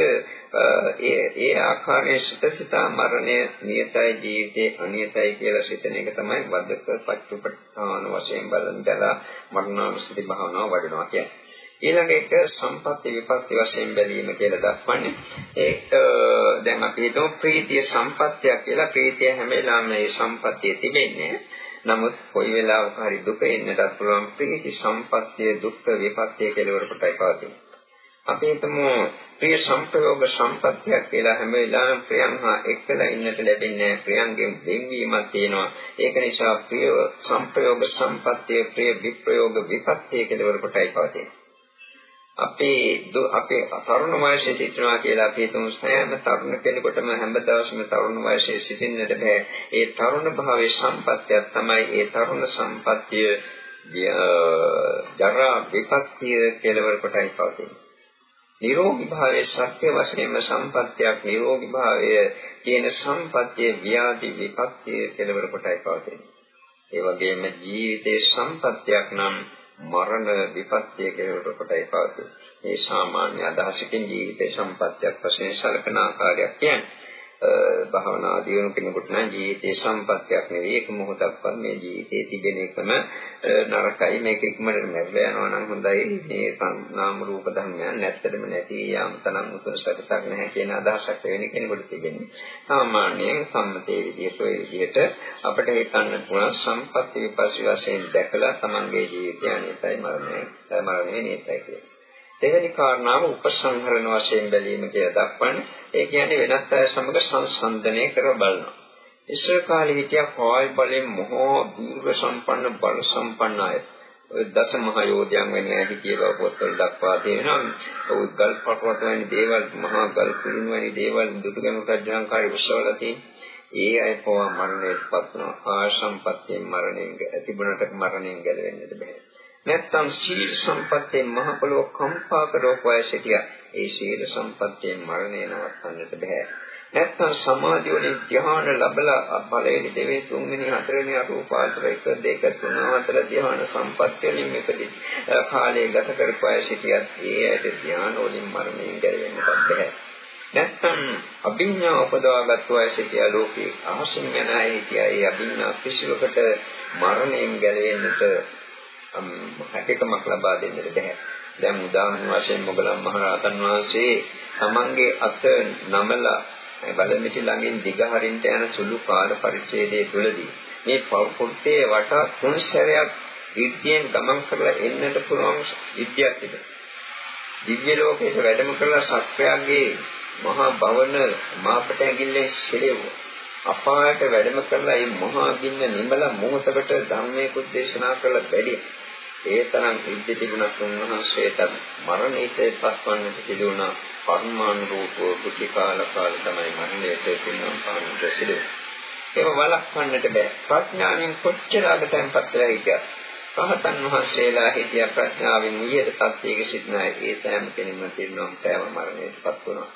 ඒ ඒ ආකාරයේ සිතසිතා මරණය නියතයි ජීවිතේ අනියතයි කියලා සිතන එක තමයි වදක පච්චුපට්ඨාන වශයෙන් බලන්දලා මරණානුස්සති භාවනාව වඩනවා කියන්නේ. ඊළඟ එක සම්පත්‍ය විපත්‍ය වශයෙන් බැලීම කියලා දක්වන්නේ. ඒක දැන් අපි හිතමු ප්‍රීතිය සම්පත්තිය කියලා. ප්‍රීතිය හැම වෙලාවෙම මේ සම්පත්තිය තිබෙන්නේ. නමුත් කොයි වෙලාවක හරි දුක එන්නටත් පුළුවන් ප්‍රීති සම්පත්තිය දුක්ඛ විපත්‍ය කෙලවර කොටයි පවතින්නේ අපි හිතමු ප්‍රිය සංප්‍රයෝග සම්පත්තියක් කියලා හැම වෙලාවෙම ප්‍රියන් හා එක්කලා ඉන්නට ලැබෙන්නේ ප්‍රියන්ගෙන් වෙන්වීමක් තියෙනවා. ඒක නිසා ප්‍රිය සංප්‍රයෝග සම්පත්තිය ප්‍රිය විප්‍රයෝග විපත්‍ය කෙලවර කොටයි පවතින්නේ අපේ අපේ තරුණ වයසේ සිටිනවා කියලා අපි හිතමු සෑම තරුණ කෙනෙකුටම හැමදාම තරුණ වයසේ සිටින්නට බෑ. ඒ තරුණ භාවයේ සම්පත්තිය තමයි ඒ තරුණ සම්පත්තිය ජරා විපත්තිය කෙලවර කොටයි පවතින්නේ. නිරෝගී භාවයේ සත්‍ය වශයෙන්ම සම්පත්තියක් නිරෝගී භාවය කියන සම්පත්තිය ව්‍යාධි විපත්තිය කෙලවර කොටයි පවතින්නේ. ඒ වගේම ජීවිතේ සම්පත්තියක් නම් මරණ විපත්‍ය කෙරෙහි කොටයි පවතී. මේ සාමාන්‍ය අදහසකින් ජීවිතේ සම්පත්‍යක් වශයෙන් සැලකන ආකාරයක් කියන්නේ. භාවනා දියුණු කෙනෙකුට නම් ජීවිතේ සම්පත්‍යක් නෙවෙයි ඒක මොහොතක්වත් මේ ජීවිතේ තිබෙන එකම නරකයි. මේක ඉක්මනට මැරලා යනවා නම් හොඳයි. මේ නාම රූප ධර්මයන් නැත්තටම නැති යාම තරම් උතුර සැකසක් නැහැ කියන අදහසක් වෙන කෙනෙකුට තිබෙන්නේ සාමාන්‍යයෙන් සම්මතයේ විදිහට ඔය විදිහට අපිට හිතන්න පුළුවන් සම්පත්‍ය විපස්සී වශයෙන් දැකලා තමන්ගේ ජීවිතය අනිතයි මරණය මරණය නියතයි කියලා. දෙවෙනි කාරණාව උපසංහරණ වශයෙන් බැලීම කියලා දක්වන්නේ. ඒ කියන්නේ වෙනත් අය සමග සංසන්දනය කර බලනවා. ඉස්සර කාලේ හිටියා කාය බලෙන් මොහෝ දීර්ඝ සම්පන්න බල සම්පන්න අය. දස මහ යෝධයන් වෙන ඇති කියලා පොත්වල දක්වා තියෙනවා. ඔය ගල් පටවට වැනි දේවල් මහා ගල් කුළුණු වැනි දේවල් දුටුගැනු රජුන්කාරී උත්සවල තියෙන. ඒ අය පවා මරණයට පත් වෙනවා. ආශම්පත්යෙන් මරණයෙන් ඇතිබුණට මරණයෙන් ගැලවෙන්නට බෑ. නැත්තම් සීල සම්පත්තෙන් මහ පොළොව කම්පා කරවපුවා සිටියා. ඒ සීල සම්පත්තෙන් මරණය නවත්තන්නට බෑ. නැත්තම් සමාධිය වලින් ධ්‍යාන ලැබලා ඵලයේ දෙවේ තුන්වෙනි හතරවෙනි අරූපාචර 1 2 3 4 ධ්‍යාන සම්පත්‍ය වලින් මේකදී කාලය ගත කරපුවා සිටියා. ඒ ඇයට ධ්‍යාන වලින් මරණයෙන් ගැලවෙන්නට බෑ. නැත්තම් අභිඥා උපදවාගත්තු අය සිටියා ලෝකේ අහසින් යන අය හිටියා ඒ අභිඥා කිසිවකට මරණයෙන් ගැලවෙන්නට හැකියාවක් ලබා දෙන්නට බැහැ. දැන් උදාහරණ වශයෙන් මොගලන් මහරහතන් වහන්සේ තමන්ගේ අත නමලා බලමිටි ළඟින් දිග හරින්ට යන සුළු කාල පරිච්ඡේදයේ තුලදී මේ පොට්ටේ වටා තුන් සැරයක් විද්‍යෙන් ගමන් කරලා එන්නට පුළුවන් විද්‍යාවක් තිබෙනවා. දිව්‍ය ලෝකයට වැඩම කරලා සත්වයාගේ මහා භවන මාපට ඇඟිල්ලේ සිරෙව්වා. අපායට වැඩම කරලා මේ මහා ගින්න නිමල මොහොතකට ධර්මයේ දේශනා කළ බැරි. ඒ තරම් ඉද්ද තිබුණත් උන්වහන්සේට මරණයට පත්වන්නට සිදු වුණා පර්මානුරූපව කුටි කාල කාල තමයි මරණයට පින්නම් පාන්නට සිදු ඒක වළක්වන්නට බෑ. ප්‍රඥාවෙන් කොච්චර අගතෙන්පත් වෙලා හිටියත් රහතන් වහන්සේලා හිටිය ප්‍රඥාවෙන් නියත තත්ත්වයක සිටින ඒ සෑම කෙනෙක්ම පින්නම් පෑව මරණයට පත් වුණා.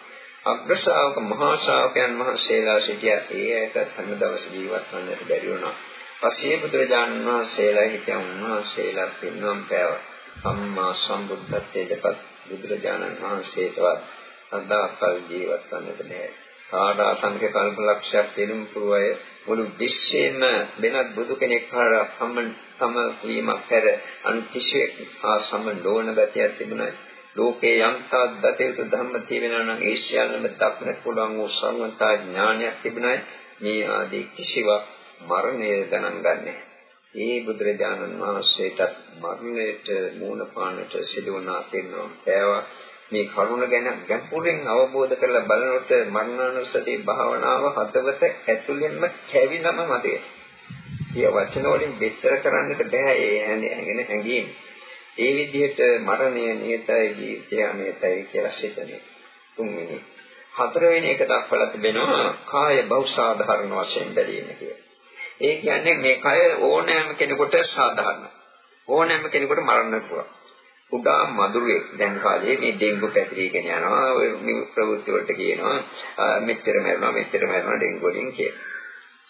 අග්‍ර ශ්‍රාවක මහා ශ්‍රාවකයන් වහන්සේලා සිටිය ඒ ඇයට හැම දවස ජීවත් වන්නට බැරි වුණා. පස්සේ බුදුරජාණන් වහන්සේලා හිටිය උන්වහන්සේලා පින්නම් පෑව. සම්මා සම්බුද්ධත්වයටපත් බුදුරජාණන් වහන්සේටවත් අදාකල් ජීවත් වන්නට බැහැ. සාඩා සංඛ්‍ය කල්ප ලක්ෂයක් දෙනුම් පුරවය මුළු විශ්වයෙන්ම වෙනත් බුදු කෙනෙක් හරහා සම සම වීමක් හැර අන් කිසියෙක් ආ සම නොවන ගතියක් තිබුණා. ලෝකේ යම්තා දතේතු ධම්ම තියෙනවා නම් ඒ සියල්ලම දක්නට පුළුවන් වූ සම්මතා ඥානයක් තිබුණයි මේ ආදී කිසිවක් මරණය ගණන් ගන්නෑ. ඒ බුදුරජාණන් වහන්සේට මරණයට මූණ පාන්නට සිදු වුණා කියනවා. ඒවා මේ කරුණ ගැන ගැඹුරින් අවබෝධ කරලා බලනකොට මරණානුස්සති භාවනාව හදවත ඇතුළෙන්ම කැවිලම මතේ. කිය වචන වලින් විස්තර කරන්නට බෑ ඒ හැඟෙන හැඟීම. ඒ විදිහට මරණය නියතයි ජීවිතය අනියතයි කියලා සිතන්නේ. තුන්වෙනි. හතරවෙනි එක දක්වලා තිබෙනවා කාය බහුසාධාරණ වශයෙන් බැලීම කියලා. ඒ කියන්නේ මේ කය ඕනෑම කෙනෙකුට සාධාරණ. ඕනෑම කෙනෙකුට මරන්න පුළුවන්. කුඩා මදුරුවෙක් දැන් කාලේ මේ ඩෙන්ගු පැතිරීගෙන යනවා ඔය ප්‍රවෘත්ති වලට කියනවා මෙච්චර මරනවා මෙච්චර මරනවා ඩෙන්ගු වලින් කියලා.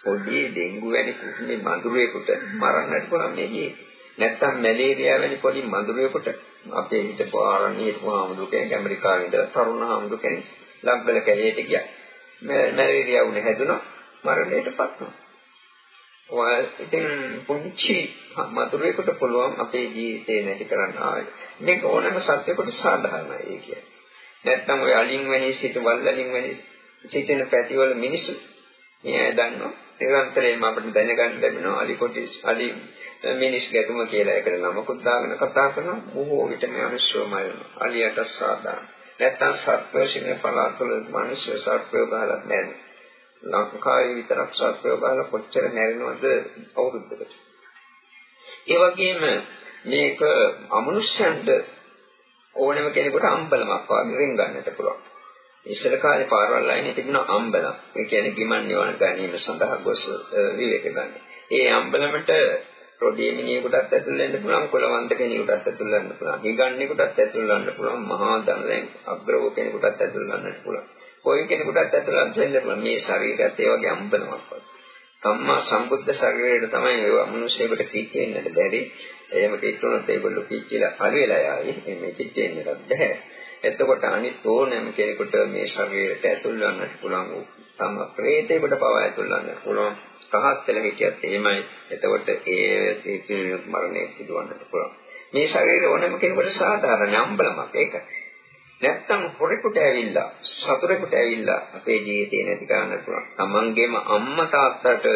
පොඩි ඩෙන්ගු වැනි මේ මදුරුවෙකුට මරන්නට පුළුවන් මේ ජීවිතේ. නැත්තම් මැලේරියා වැනි පොඩි මදුරුවෙකුට අපේ හිටපු ආරණ්‍ය හිටපු ආමුදු කෙනෙක් ඇමරිකාවේ ඉඳලා තරුණ ආමුදු කෙනෙක් ලබ්බල කැලේට ගියා. මැලේරියා වුණ හැදුණා මරණයටපත් වුණා. ඉතින් පුංචි මధుරයකට පුළුවන් අපේ ජීවිතේ නැති කරන්න ආවේ. මේක ඕනෑම සත්‍යයකට සාධාරණයි ඒ කියන්නේ. නැත්තම් ඔය අලින් වැනි සිට වල්ලලින් වැනි සිටින පැතිවල මිනිස්සු මේ දන්නවා නිරන්තරයෙන්ම අපිට දැනගන්න ලැබෙනවා අලි කොටිස් අලි මිනිස් ගැතුම කියලා එකට නමකුත් දාගෙන කතා කරනවා බොහෝ විට මේ අනුශ්‍රමය අලියට සාධාරණ. නැත්තම් සත්වසින පලාතුල මිනිස්සු සත්වය බහලා නැහැ. ලංකාවේ විතරක් සත්වය බලලා කොච්චර මැරෙනවද අවුරුද්දකට. ඒ වගේම මේක අමනුෂ්‍යයන්ට ඕනෑම කෙනෙකුට අම්බලමක් වගේ රින් ගන්නට පුළුවන්. ඉස්සර කාලේ පාරවල් ලයිනේ තිබුණ අම්බලම්. ඒ කියන්නේ ගිමන් නිවන ගැනීම සඳහා ගොස් විවේක ගන්න. ඒ අම්බලමට රොඩිය මිනිහෙකුටත් ඇතුල් වෙන්න පුළුවන්, කොළවන්ත කෙනෙකුටත් ඇතුල් වෙන්න පුළුවන්. හිගන්නෙකුටත් ඇතුල් වෙන්න පුළුවන්, මහා ධනයෙන් අග්‍රව කෙනෙකුටත් ඇතුල් වෙන්නත් පුළුවන්. කොයි කෙනෙකුටත් ඇතුළත් වෙන්න පුළුවන් මේ ශරීරයත් ඒ වගේ අම්බනමක් වගේ. සම්මා සම්බුද්ධ ශරීරයට තමයි ඒ මනුස්සයෙකුට කිච්චෙන්නට බැරි. එහෙම කිච්චුනොත් ඒගොල්ලෝ කිච්චිලා පරිවෙලා යාවි. මේ කිච්චෙන්නට බැහැ. එතකොට අනිත් ඕනෑම කෙනෙකුට මේ ශරීරයට ඇතුල් වෙන්නට පුළුවන් වූ තම ප්‍රේතයකට පවා ඇතුල් වෙන්නට පුළුවන්. රහත් වෙලා හිටියත් එහෙමයි. එතකොට ඒ තීක්ෂණ මරණය සිදුවන්නට පුළුවන්. මේ ශරීරය ඕනෑම කෙනෙකුට සාධාරණ අම්බලමක් ඒකයි. නැත්තම් හොරෙකුට ඇවිල්ලා සතුරෙකුට ඇවිල්ලා අපේ ජීවිතේ නැති කරන්න පුළුවන්. තමන්ගේම අම්මා තාත්තට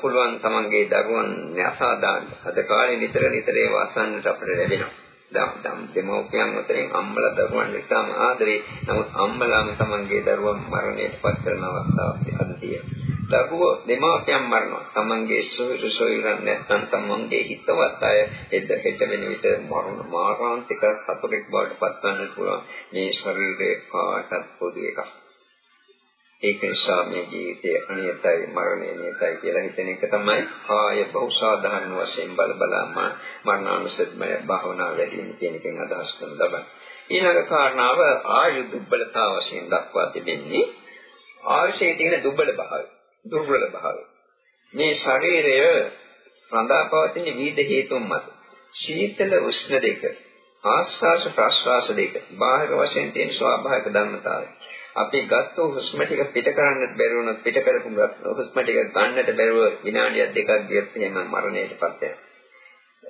පුළුවන් තමන්ගේ දරුවන් නැසා දාන්න. අද කාලේ නිතර නිතර ඒව අසන්නට අපිට ලැබෙනවා. දම් දෙමෝපියන් අතරින් අම්මලා දරුවන් නිසාම ආදරේ. නමුත් අම්මලාම තමන්ගේ දරුවන් මරණයට පත් කරන අවස්ථාවක් අද තියෙනවා. දරුවෝ දෙමාපියන් මරනවා. තමන්ගේ සොයුරු සොයුරන් නැත්නම් තමන්ගේ හිතවත් අය එද හෙට වෙන විට මරණ මාරාන්තික සතුරෙක් බවට පත්වන්න පුළුවන්. මේ ශරීරයේ කාටත් පොදු එකක්. ඒක නිසා මේ ජීවිතයේ අනියතයි මරණය නියතයි කියලා හිතන එක තමයි ආය බහුසාධාරණ වශයෙන් බල බලාම මරණානුසතිමය භාවනා වැඩි වීම කියන එකෙන් අදහස් කරන ලබන. ඊළඟ කාරණාව ආයු දුබ්බලතාව වශයෙන් දක්වා තිබෙන්නේ ආශයේ තියෙන දුබ්බල භාවය. දුර්වල භාවය. මේ ශරීරය රඳාපවතින විවිධ හේතුන් මත සීතල උෂ්ණ දෙක ආස්වාස ප්‍රස්වාස දෙක බාහිර වශයෙන් තියෙන ස්වාභාවික ධර්මතාවය. අපි ගත්ත හුස්ම ටික පිට කරන්නත් බැරි වුණොත් පිට කරපු හුස්ම ටික ගන්නට බැරුව විනාඩියක් දෙකක් ගියත් එහෙම මරණයටපත් වෙනවා.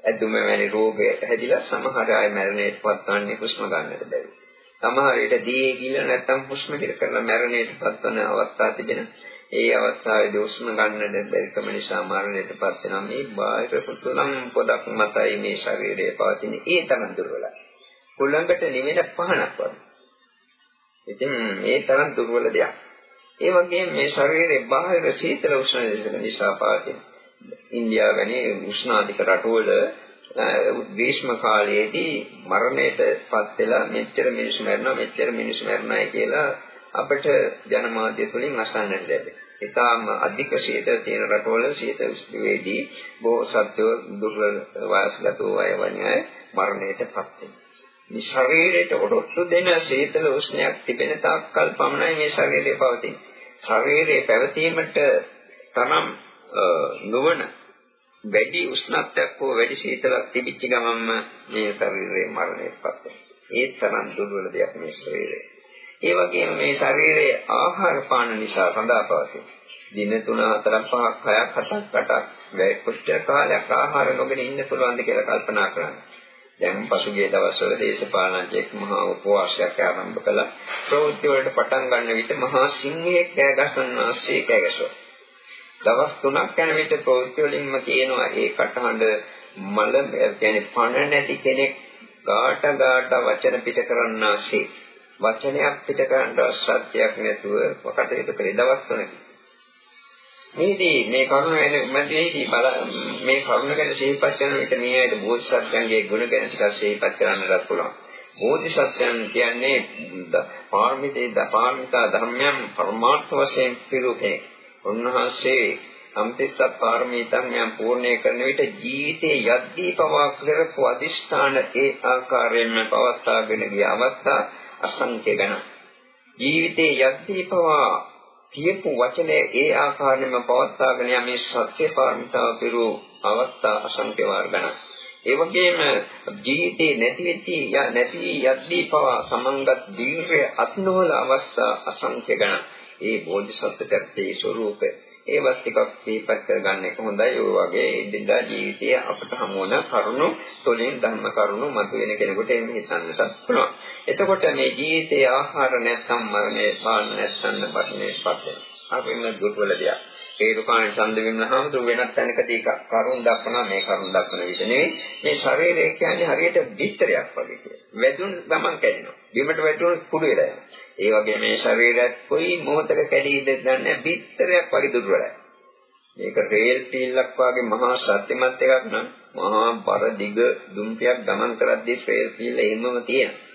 ඇදුම වැනි රෝග හැදිලා සමහර අය මරණයටපත් වන්නේ හුස්ම ගන්නට බැරි. සමහර විට දී කියලා නැත්තම් හුස්ම ටික කරලා මරණයටපත් වන අවස්ථා තිබෙනවා. ඒ අවස්ථාවේදී උස්ම ගන්නට බැරිකම නිසා මරණයටපත් වෙනවා මේ බාහිර පුතුලම් පොදක් මතයි මේ ශරීරය පවතින ඒ තරම් දුර්වලයි කුලඟට නිවෙන පහනක් වගේ ඉතින් මේ තරම් දුර්වල දෙයක් ඒ වගේම මේ ශරීරයේ බාහිර සීතල උෂ්ණ නිසා පවතින ඉන්දියාව වැනි උෂ්ණාධික රටවල ග්‍රීෂ්ම කාලයේදී මරණයටපත් වෙලා මෙච්චර මිනිස්සු මරනවා මෙච්චර මිනිස්සු මරනයි කියලා අපට ජනමාධ්‍ය තුලින් අසන්නට ලැබේ. ඊටාම අධික ශීත තියෙන රටවල ශීත උෂ්ණවේදී බොහෝ සත්වෝ දුර්වල වාසගතෝ අය වන්නේ මරණයටපත් වෙනවා. මේ ශරීරයට ඔඩොත්තු දෙන ශීතල උෂ්ණයක් තිබෙන තාක්කල් පමණයි මේ ශරීරය පවතින්නේ. ශරීරයේ පැවතීමට තරම් නොවන වැඩි උෂ්ණත්වයක් හෝ වැඩි සීතලක් තිබිච්ච ගමන්ම මේ ශරීරයේ මරණයටපත් වෙනවා. ඒ තරම් දුර්වල දෙයක් මේ ශරීරය. ඒ වගේම මේ ශරීරයේ ආහාර පාන නිසා සඳහා පවතී. දින 3 4 5ක් 6ක් 7ක් 8ක් වැය කොච්චර කාලයක් ආහාර නොගෙන ඉන්න පුළුවන්ද කියලා කල්පනා කරන්න. දැන් පසුගිය දවස්වල දේශපාලනඥයෙක් මහා උපවාසයක් ආරම්භ කළා. ප්‍රවෘත්ති වලට පටන් ගන්න විට මහා සිංහයෙක් කෑ ගසන්නාසේ කෑ ගැසුවා. දවස් 3ක් යන විට ප්‍රවෘත්ති වලින්ම කියනවා ඒ කටහඬ මල කියන්නේ පණ නැති කෙනෙක් ගාට ගාට වචන පිට කරන්නාසේ වචනයක් පිට කරන්න සත්‍යයක් නැතුව කටයුතු කළේ දවස් 3කින්. මේදී මේ කරුණ වෙන මැදේදී බල මේ කරුණ ගැන සිහිපත් කරන විට මේ ඇයිද බෝධිසත්වයන්ගේ ගුණ ගැන ටිකක් සිහිපත් කරන්නත් පුළුවන්. බෝධිසත්වයන් කියන්නේ පාරමිතේ පාරමිතා ධර්මයන් පරමාර්ථ වශයෙන් පිරුකේ. උන්වහන්සේ සම්පිස්ස පාරමිතන් යම් පූර්ණේ කරන විට ජීවිතේ යද්දී පවා කරපු අදිෂ්ඨාන ඒ ආකාරයෙන්ම පවත්වාගෙන ගිය අවස්ථා අසංඛ්‍ය ගණන්. ජීවිතේ යද්දී පවා කියපු වචනේ ඒ ආකාරයෙන්ම පවත්වාගෙන යමේ සත්‍ය පාරමිතාව පිරු අවස්ථා අසංඛ්‍ය වාර ගණන්. ඒ වගේම ජීවිතේ නැති වෙති නැති යද්දී පවා සමංගත් දීර්ඝ අත්නවල අවස්ථා අසංඛ්‍ය ගණන්. ඒ බෝධිසත්ව කර්තේ ස්වરૂපය ඒවත් ටිකක් සිහිපත් කරගන්න එක හොඳයි. ඒ වගේ ඉදින්දා ජීවිතයේ අපට හමු වන කරුණු තුළින් ධර්ම කරුණු මතුවෙන කෙනෙකුට එහෙම හිතන්නත් පුළුවන්. එතකොට මේ ජීවිතයේ ආහාර නැත්නම් මරණය පාන නැත්නම් බටනේ පස්සේ. අපිම දුර්වල දෙයක්. ඒ රූපාන ඡන්ද විමනහමතු වෙනත් තැනකදී කරුණ දක්වනවා මේ කරුණ දක්වන විට නෙවෙයි. මේ ශරීරය කියන්නේ හරියට බිත්තරයක් වගේ කියලා. වැදුන් ගමන් කැඩෙනවා. බිමට වැටුණොත් කුඩු වෙලා යනවා. ඒ වගේ මේ ශරීරයත් කොයි මොහොතක කැඩීද දන්නේ බිත්තරයක් වගේ දුර්වලයි. මේක රේල් පීල්ලක් වගේ මහා සත්‍යමත් එකක් නම් මහා බර දිග දුම්පියක් ගමන් කරද්දී රේල් පීල්ල එහෙමම තියෙනවා.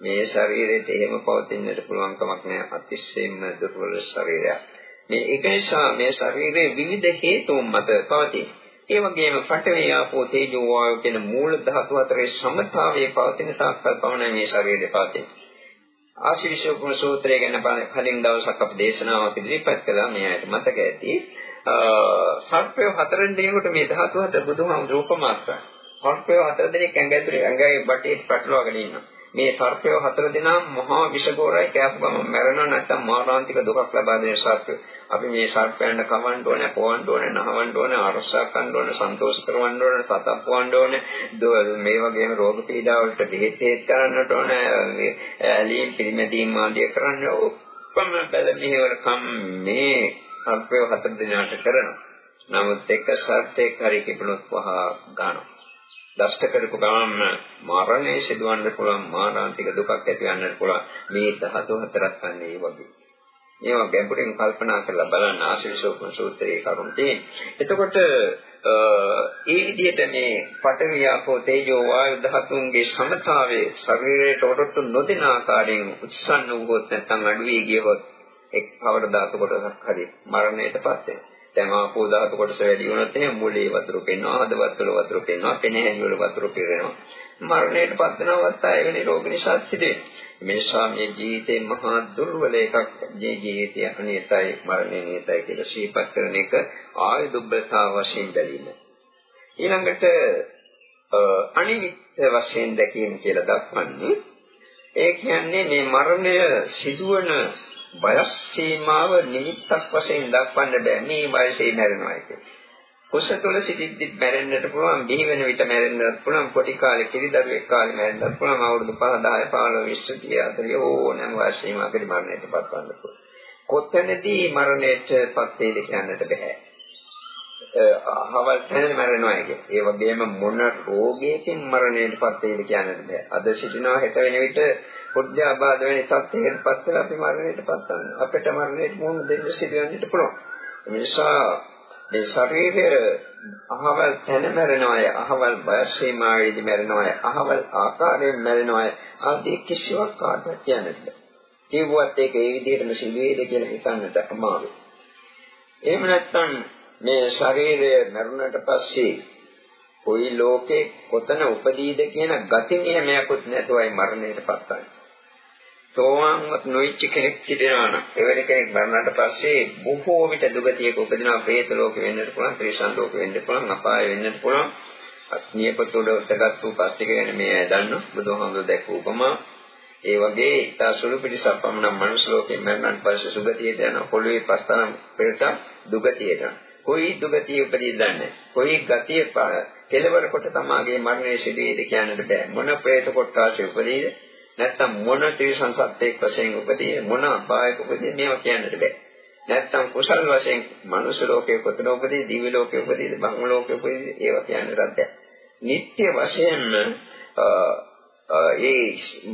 මේ ශරීරයට එහෙම පවතින්නට පුළුවන් කමක් නැහැ අතිශයින්ම දුර්වල ශරීරයක්. මේ ඒක නිසා මේ ශරීරයේ විවිධ හේතුන් මත පවතී. ඒ වගේම පඨවි ආපෝ තේජෝ වායෝ කියන මූල ධාතු අතරේ සමතාවයේ පවතින තාක්කල් පමණයි මේ ශරීරය පවතින්නේ. ආශිර්ෂෝපම සූත්‍රය ගැන කලින් දවසක් අපි දේශනාවක් ඉදිරිපත් කළා මේ ඇයට මතක ඇති. සර්පය හතරෙන් දෙනකොට මේ ධාතු හතර බුදුහාමුදුරුවෝ උපමාස්කරා. සර්පය හතර දෙනෙක් ඇඟ ඇතුලේ ඇඟේ බටේ පැටලවගෙන ඉන්නවා. මේ සර්පය හතර දෙනා මහා විෂගෝරයි කෑපු ගමන් මැරෙනවා නැත්නම් මාරාන්තික දුකක් ලබා දෙන සර්පය. අපි මේ සර්පයන්ට කවන්න ඕනේ, පොවන්න ඕනේ, නහවන්න ඕනේ, ආරක්ෂා කරන්න ඕනේ, සන්තෝෂ කරවන්න ඕනේ, සතප්පවන්න ඕනේ. මේ වගේම රෝග පීඩා වලට බෙහෙත් හේත් කරන්නට ඕනේ, ඇලීම් පිළිමැදීම් ආදිය කරන්න ඔක්කොම බැල මෙහෙවරකම් මේ සර්පය හතර දෙනාට කරනවා. නමුත් එක සර්පෙක් හරි කිපුණොත් වහ ගන්නවා. දෂ්ට කරපු ගමන්ම මරණය සිදුවන්න පුළුවන් මානාන්තික දුකක් ඇති වෙන්නත් පුළුවන් මේ ධාතු හතරක් ගන්න ඒ වගේ. මේවා ගැඹුරින් කල්පනා කරලා බලන්න ආශිර්ෂෝපන සූත්‍රයේ කරුණ තියෙන. එතකොට ඒ විදිහට මේ පඨවි ආපෝ තේජෝ වායු ධාතුන්ගේ සමතාවයේ ශරීරයට ඔරොත්තු නොදෙන ආකාරයෙන් උත්සන්න වූවොත් නැත්නම් අඩු වී ගියොත් එක් කවර ධාතු කොටසක් හරි මරණයටපත් වෙනවා. දැන් ආපෝ ධාතු කොටස වැඩි වුණොත් එහෙනම් මුලේ වතුර පෙන්නවා, හදවත් වල වතුර පෙන්නවා, පෙනහැලි වල වතුර පිරෙනවා. මරණයට පත් වෙන අවස්ථාවේ වෙන රෝග නිසා සිදුවේ. මේ ස්වාමී ජීවිතේ මහා දුර්වල එකක් මේ ජීවිතය අනියතයි මරණය නියතයි කියලා සිහිපත් කරන එක ආය දුබ්බලතාව වශයෙන් බැලීම. ඊළඟට අනිමිත් වශයෙන් දැකීම කියලා දක්වන්නේ ඒ කියන්නේ මේ මරණය සිදුවන වයස් සීමාව නිමිත්තක් වශයෙන් දක්වන්න බෑ මේ වයසේ මැරෙනවා කියන්නේ. කුස තුළ සිටිද්දි මැරෙන්නට පුළුවන්, බිහි වෙන විට මැරෙන්නත් පුළුවන්, කොටි කාලේ කිරි දරුවෙක් කාලේ මැරෙන්නත් පුළුවන්, අවුරුදු 5 10 15 20 30 ඕනෑම වයස් සීමාවකදී මරණයට පත්වන්න පුළුවන්. කොතැනදී මරණයට පත් වේද කියන්නට බෑ. අහවල් තැන මැරෙනවා කියන්නේ. ඒ වගේම මොන රෝගයකින් මරණයට පත් වේද කියන්නට බෑ. අද සිටිනවා හෙට වෙන විට පුද්ධාබාධ වෙන තත්ත්වයකට පත් වෙලා අපි මරණයට පත් වෙනවා. අපිට මරණයට මුහුණ දෙන්න සිදුවන්නට පුළුවන්. ඒ නිසා මේ ශරීරය අහවල් තැන මැරෙනවාය, අහවල් වයස් සීමාවේදී මැරෙනවාය, අහවල් ආකාරයෙන් මැරෙනවාය ආදී කිසිවක් කාටවත් කියන්නට බෑ. ඒවත් ඒක ඒ විදිහටම සිදුවේද කියලා හිතන්නට අමාරුයි. එහෙම නැත්නම් මේ ශරීරය මරුණට පස්සේ කොයි ලෝකේ කොතන උපදීද කියන ගති නියමයක්වත් නැතුවයි මරණයට පත්වන්නේ. සෝවාන්වත් නොවිච්ච කෙනෙක් සිටිනවා නම් එවැනි කෙනෙක් මරණයට පස්සේ බොහෝ විට දුගතියක උපදිනවා പ്രേත ලෝකෙ වෙන්නත් පුළුවන් ත්‍රිසන් ලෝකෙ වෙන්නත් පුළුවන් අපාය වෙන්නත් පුළුවන්. අත්නියපතොඩ උත්ගත් වූ පස්තික ගැන මේ අය දන්න බුදුහාමුදුර දැක්වූ උපමා. ඒ වගේ ඉතා සුළු පිටසක් පමණ මනුස්ස ලෝකෙ මරණයට පස්සේ සුගතියට යන පොළවේ පස්තන ප්‍රේත දුගතියට කොයි දුගතිය උපදී දන්නේ? කොයි ගතිය කෙලවර කොට තමාගේ මරණය සිදුවේද කියන්නට බෑ. මොන പ്രേත කොටාසේ උපදීද නැත්තම් මොන තිරසං සත්‍යයක් වශයෙන් උපදීද මොන අපායක උපදීද මේවා කියන්නට බෑ නැත්තම් කුසල් වශයෙන් මනුෂ්‍ය ලෝකයේ කොතන උපදීද දිව්‍ය ලෝකයේ උපදීද බ්‍රහ්ම ලෝකයේ උපදීද ඒවා කියන්නට බෑ නිත්‍ය වශයෙන්ම ඒ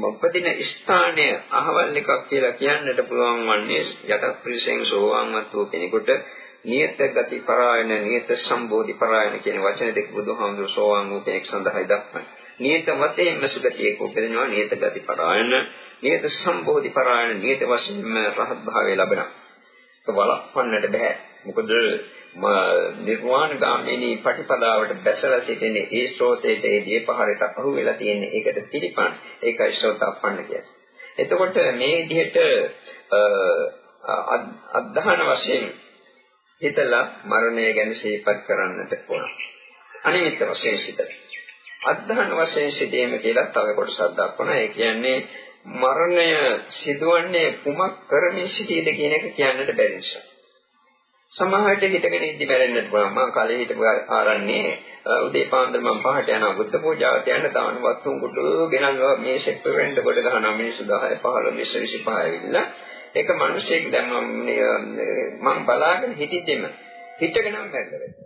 උපදින ස්ථානය අහවල් එකක් කියලා කියන්නට පුළුවන් වන්නේ යටත් පිළිසෙන් සෝවාන්වත් වූ කෙනෙකුට නියත ගති පරායන නියත සම්බෝධි පරායන කියන වචන දෙක බුදුහාමුදුර සෝවාන් වූ කෙනෙක් සඳහායි දක්වන්නේ. නියත වතේම සුගතියක උපදිනවා නියත ගති පරායන නියත සම්බෝධි පරායන නියත වශයෙන්ම රහත් භාවය ලබනවා. ඒක වළක්වන්නට බෑ. මොකද නිර්වාණ ගාමිනී පටිපදාවට බැසලා සිටින ඒ ශ්‍රෝතයේ ඒ දීපහරට අහු වෙලා තියෙන ඒකට පිළිපන් ඒකයි ශ්‍රෝතපන්න කියන්නේ. එතකොට මේ විදිහට අධධාන වශයෙන් හිතලා මරණය ගැන සිහිපත් කරන්නට ඕන. අනිමිත්ත වශයෙන් සිතලා. අධධාන වශයෙන් සිටීම කියලා තව කොටසක් දක්වනවා. ඒ කියන්නේ මරණය සිදුවන්නේ කුමක් කරමින් සිටීද කියන එක කියන්නට බැරි නිසා. සමහරට හිටගෙන ඉඳි මැරෙන්නත් පුළුවන්. මම කලේ හිටපු ආරන්නේ උදේ පාන්දර මම පහට යනවා බුද්ධ පූජාවට යන්න දාන වස්තුන් කොට ගෙනල්ලා මේ සෙට් වෙරෙන්ඩ කොට ගහනවා මිනිස්සු 10 15 20 25 ඇවිල්ලා ඒක මිනිස්සෙක් දැන් මම මම බලාගෙන හිටිද්දිම හිටගෙනම මැරෙලා.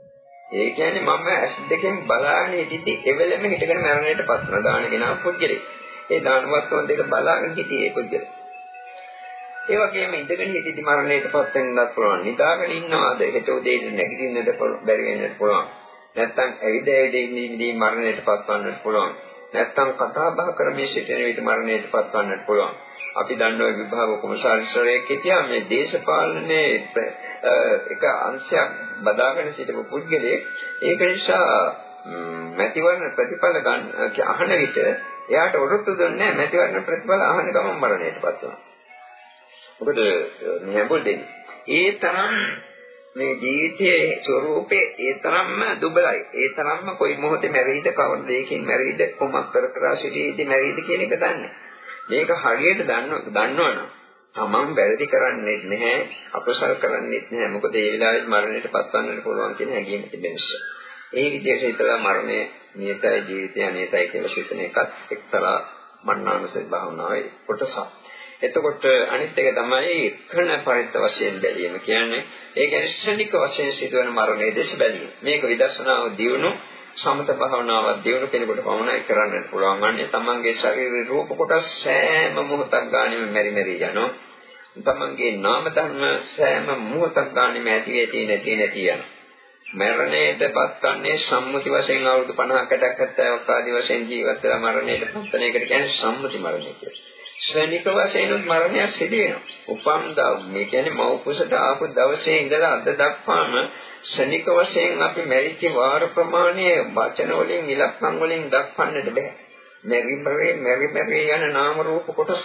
ඒ කියන්නේ මම ඇස් දෙකෙන් බලාගෙන හිටිද්දි එවෙලෙම හිටගෙන මරණයටපත් වුණා දාන ගෙනා පුද්ගලෙක්. ඒ දාන වස්තුන් දෙක බලාගෙන හිටියේ පුද්ගලෙක්. ඒ වගේම ඉඳගෙන හිටිදි මරණයටපත් වෙන්නත් පුළුවන්. නිදාගෙන ඉන්නවාද හෙට උදේ නැගිටින්නද බැරි වෙන්නත් පුළුවන්. නැත්තම් ඇවිද ඇවිද ඉඳි මරණයටපත් වන්නත් පුළුවන්. නැත්තම් කතා බහ කරමින් සිටින විට මරණයටපත් වන්නත් පුළුවන්. අපි දන්නවා විභාග කොමසාරිස්වරයෙක් හිටියා මේ දේශපාලනයේ එක අංශයක් බදාගෙන සිටපු පුද්ගලයෙක් ඒක නිසා මැතිවරණ ප්‍රතිඵල ගන්න අහන විට එයාට ඔරොත්තු දුන්නේ නැහැ මැතිවරණ ප්‍රතිඵල අහන ගමන් මරණයටපත් වුණා. මොකද මෙහෙබුල් දෙන්නේ. ඒ තරම් මේ ජීවිතයේ ස්වરૂපේ ඒ තරම්ම දුබලයි. ඒ තරම්ම කොයි මොහොතේ මැරෙයිද කවර දෙයකින් මැරෙයිද කොමක් කර කර සිටීද මැරෙයිද කියන එක දන්නේ. මේක හරියට දන්නව දන්නවනම් තමන් වැරදි කරන්නේ නැහැ අකුසල් කරන්නේ නැහැ. මොකද ඒ වෙලාවේ මරණයට පත්වන්නට පුළුවන් කියන හැඟීම තිබෙන නිසා. ඒ විදිහට හිතලා මරණය නියතයි ජීවිතය අනියතයි කියලා සිතන එකත් එක්තරා මන්නානුසය භාවනාවේ කොටසක්. එතකොට අනිත් එක තමයි කන පරිත්ත වශයෙන් බැලීම කියන්නේ ඒ කියන්නේ ශනික වශයෙන් සිදුවන මරණය දෙස බැලීම. මේක විදර්ශනාව දියුණු සමත භාවනාවක් දියුණු කෙනෙකුට පමණයි කරන්නට පුළුවන්. අන්නේ තමන්ගේ ශරීරේ රූප කොටස් සෑම මොහොතක් ගානෙම මෙරි මෙරි යනවා. තමන්ගේ නාම ධර්ම සෑම මොහොතක් ගානෙම ඇති ඇති නැති නැති යනවා. මරණයට පත්වන්නේ සම්මුති වශයෙන් අවුරුදු 50කට 70ක් ආදී වශයෙන් ජීවත් වෙලා මරණයට පත්වන එකට කියන්නේ සම්මුති මරණය කියලා. ශනික වශයෙන් මරණයක් සිදු වෙනවා. උපන්දා මේ කියන්නේ මව් කුසට ආපු දවසේ ඉඳලා අද දක්වාම ශනික වශයෙන් අපි මැරිච්ච වාර ප්‍රමාණය වචන වලින් ඉලක්කම් වලින් දක්වන්නට බෑ. මෙරි මෙරි මෙරි මෙරි යන නාම රූප කොටස්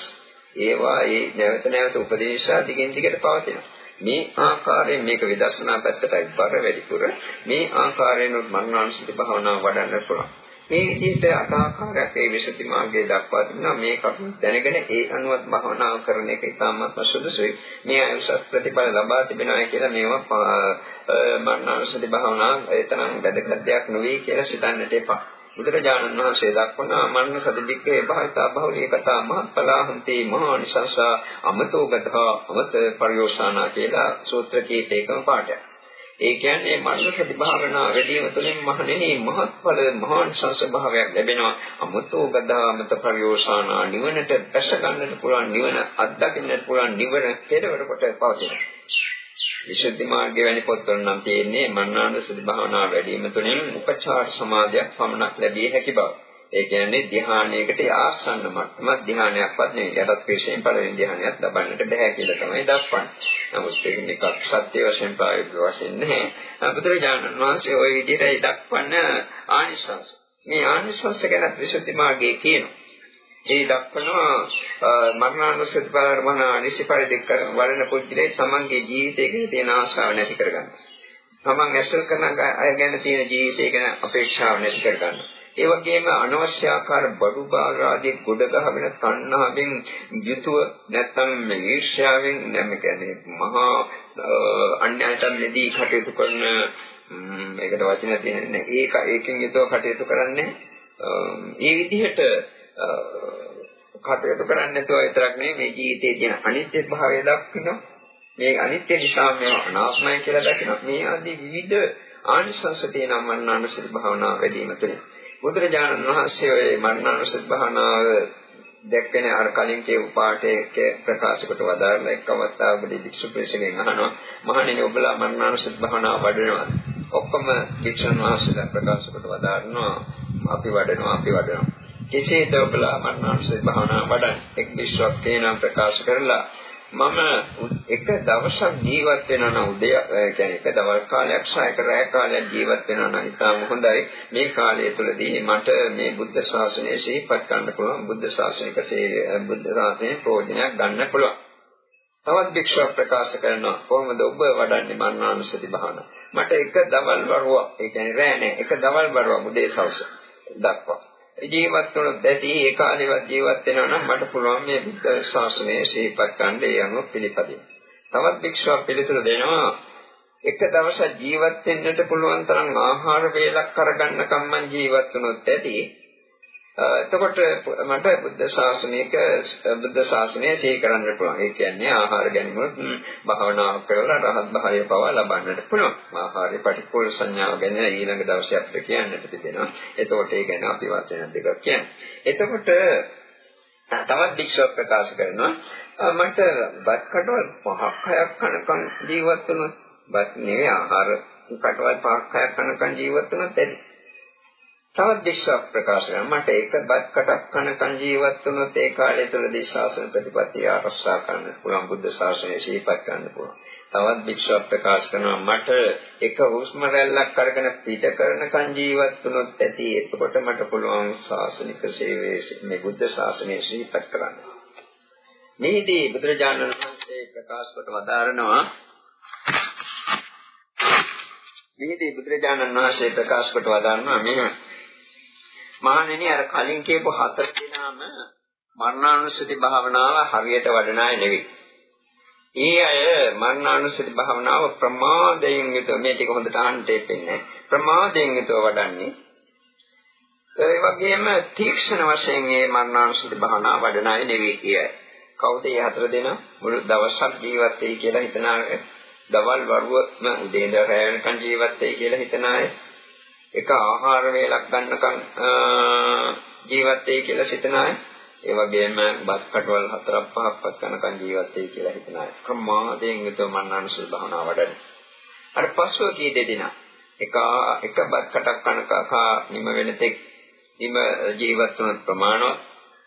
ඒවා ඒ නැවත නැවත උපදේශා දිගින් දිගට පවතිනවා. මේ ආකාරයෙන් මේක විදර්ශනා පැත්තටයි බර වැඩිපුර මේ ආකාරයෙන් මරණානුස්සති භාවනාව වඩන්න පුළුවන්. මේ විදිහට අසාකාරයක් ඒ විසති මාර්ගයේ දක්වා තිබෙනවා මේක අපි දැනගෙන ඒ අනුවත් භවනා කරන එක ඉතාමත් සුදුසුයි. මේ අයුෂ ප්‍රතිඵල ලබා තිබෙනවා කියලා මේවා මරණානුසති භවනා ඒතරම් වැදගත් දෙයක් නෙවෙයි කියලා සිතන්නට එපා. බුදුරජාණන් වහන්සේ දක්වන මරණ සතිදික්කේ භාවිතා බහුලී කතා මහත්ඵලා හಂತಿ මහානිසංසා අමතෝ ගතහ අමත පරියෝසానా කියලා සූත්‍ර කීපයකම පාඩයක්. ඒ කියන්නේ මනස ප්‍රතිභාවනා වැඩිම තුළින් මහණෙනි මහත්ඵල මහාන් සංස්භාවයක් ලැබෙනවා. අමතෝ ගදාමත පරියෝසానా නිවනට දැස ගන්නට පුළුවන් නිවන අත්දකින්නට පුළුවන් නිවන කෙරවර කොට පවතින විසුද්ධි මාර්ගය වැනි පොත්වල නම් තියෙන්නේ මන්නාන සුද්ධ භාවනා වැඩිම තුළින් උපචාර සමාධියක් පමණක් ලැබිය හැකි බව. ඒ කියන්නේ ධ්‍යානයකට ආසන්න මට්ටම ධ්‍යානයක්වත් නෙවෙයි. යටත් ක්‍රේෂයෙන් පළවෙනි ධ්‍යානයක් ලබන්නට බෑ කියලා තමයි දක්වන්නේ. නමුත් ඒක නිකක් සත්‍ය වශයෙන් ප්‍රායෝගික වශයෙන් නැහැ. බුදුරජාණන් වහන්සේ ওই විදිහටයි දක්වන්න ආනිසංස. මේ ආනිසංස ගැන විසුද්ධි මාර්ගයේ කියනවා. ඒ දක්වනවා මරණානුස්සති පරිවර්තන අනිසි පරිදි වරණ පුද්ගලයේ තමන්ගේ ජීවිතයේ තියෙන ආශාව නැති කරගන්න. තමන් ඇසුරු කරන අය ගැන තියෙන ජීවිතය ගැන අපේක්ෂාව නැති කරගන්නවා. ඒ වගේම අනවශ්‍ය ආකාර බඩු බාර ආදී ගොඩ ගහගෙන තණ්හාවෙන් යුතුව නැත්නම් ඊර්ෂ්‍යාවෙන් නැම කියන්නේ මහා අන්‍යයන්ට මෙදී කටයුතු කරන මේකට වචන තියෙන්නේ ඒක ඒකෙන් යුතුව කටයුතු කරන්නේ ඒ විදිහට කටයුතු කරන්නේ නැතුව විතරක් නෙවෙයි මේ ජීවිතයේ තියෙන අනිත්‍ය භාවය දක්වනවා මේ අනිත්‍ය නිසා මේ අනාත්මයි කියලා දකිනවා මේ ආදී විවිධ ආනිසංස තියෙන මරණානුසති භාවනාව වැඩිම තුලින් බුදුරජාණන් වහන්සේ ඔය මරණානුසති භාවනාව දැක්කන අර කලින් කියපු පාඩේ ප්‍රකාශ කොට වදාරන එක් අවස්ථාවකදී භික්ෂු ප්‍රේසකෙන් අහනවා මහණෙනි ඔබලා මරණානුසති භාවනාව වඩනවා. ඔක්කොම භික්ෂුන් වහන්සේලා ප්‍රකාශ කොට වදාරනවා අපි වඩනවා අපි වඩනවා. කෙසේද ඔබලා මරණානුසති භාවනාව වඩන්නේ? එක් විශ්වක් තේනම් ප්‍රකාශ කරලා මම එක දවසක් ජීවත් වෙනවා නම් උදේ කියන්නේ එක දවල් කාලයක් සහ එක රැය කාලයක් ජීවත් වෙනවා නම් ඉතාම හොඳයි. මේ කාලය තුළදී මට මේ බුද්ධ ශාසනය සිහිපත් කරන්න පුළුවන්. බුද්ධ ශාසනික බුද්ධ ශාසනයේ ප්‍රයෝජනයක් ගන්න පුළුවන්. තවත් භික්ෂුවක් ප්‍රකාශ කරනවා. කොහොමද ඔබ වඩන්නේ මරණානුසති භාවනාව මට එක දවල් වරුවක් ඒ කියන්නේ රැය නෑ එක දවල් වරුවක් උදේ සවස දක්වා. ජීවත් වුණොත් ඇති ඒ කාලේවත් ජීවත් වෙනවා නම් මට පුළුවන් මේ බුද්ධ ශාසනය ශීපත් ගන්න ඒ අනුව පිළිපදින්න. තවත් භික්ෂුවක් පිළිතුරු දෙනවා එක දවසක් ජීවත් වෙන්නට පුළුවන් තරම් ආහාර වේලක් කරගන්න කම්මන් ජීවත් වුණොත් ඇති එතකොට මට බුද්ධ ශාසනයක බුද්ධ ශාසනය සිහි කරන්න පුළුවන්. ඒ කියන්නේ ආහාර ගැනීමත් භාවනා කරලා රහත් භාවය පවා ලබන්නට පුළුවන්. ආහාරේ පටික්කුල සංඥාව ගැන ඊළඟ දවසේ අපිට කියන්නට තිබෙනවා. එතකොට ඒ ගැන අපි වචන දෙකක් කියන්නේ. එතකොට තවත් භික්ෂුවක් ප්‍රකාශ කරනවා මට බත් කටවල් පහක් හයක් කනකම් ජීවත් වුණොත් බත් නෙවෙයි ආහාර කටවල් පහක් හයක් කනකම් ජීවත් වුණොත් ඇති. තවත් දිශාවක් ප්‍රකාශ කරනවා. මට එක බත් කටක් කනකන් ජීවත් වුණොත් ඒ කාලය තුළ දිශාසන ප්‍රතිපත්තිය ආරක්ෂා කරන්න පුළුවන් බුද්ධ ශාසනය ශීපත් කරන්න පුළුවන්. තවත් භික්ෂුවක් ප්‍රකාශ කරනවා මට එක හුස්ම රැල්ලක් අරගෙන පිට කරනකන් ජීවත් වුණොත් ඇති. එතකොට මට පුළුවන් ශාසනික සේවයේ මේ බුද්ධ ශාසනය ශීපත් කරන්න. මේදී බුදුරජාණන් වහන්සේ ප්‍රකාශ කොට වදාරනවා මේදී බුදුරජාණන් වහන්සේ ප්‍රකාශ කොට වදාරනවා මෙහෙම. මහණෙනි අර කලින් කියපු හතර දෙනාම මරණානුස්සති භාවනාව හරියට වඩන අය නෙවෙයි. ඒ අය මරණානුස්සති භාවනාව ප්‍රමාදයෙන් යුතුව මේ ටික හොඳට අහන්න දෙපෙන්නේ. ප්‍රමාදයෙන් යුතුව වඩන්නේ. ඒ වගේම තීක්ෂණ වශයෙන් මේ මරණානුස්සති භාවනාව වඩන අය නෙවෙයි කියයි. කවුද මේ හතර දෙනා? මුළු දවසක් ජීවත් වෙයි කියලා හිතන අය. දවල් වරුවම උදේ ඉඳලා රැ වෙනකන් ජීවත් වෙයි කියලා හිතන අය. එක ආහාර වේලක් ගන්නකම් ජීවත් වෙයි කියලා සිතන අය. ඒ වගේම බත් කටවල් හතරක් පහක්වත් කනකම් ජීවත් වෙයි කියලා හිතන අය. ප්‍රමාදයෙන් යුතුව මන්නානුසල් භාවනා වඩන. අර පස්ව කී දෙදෙනා එක එක බත් කටක් කනකා නිම වෙන තෙක් නිම ජීවත් වුණත් ප්‍රමාණවත්.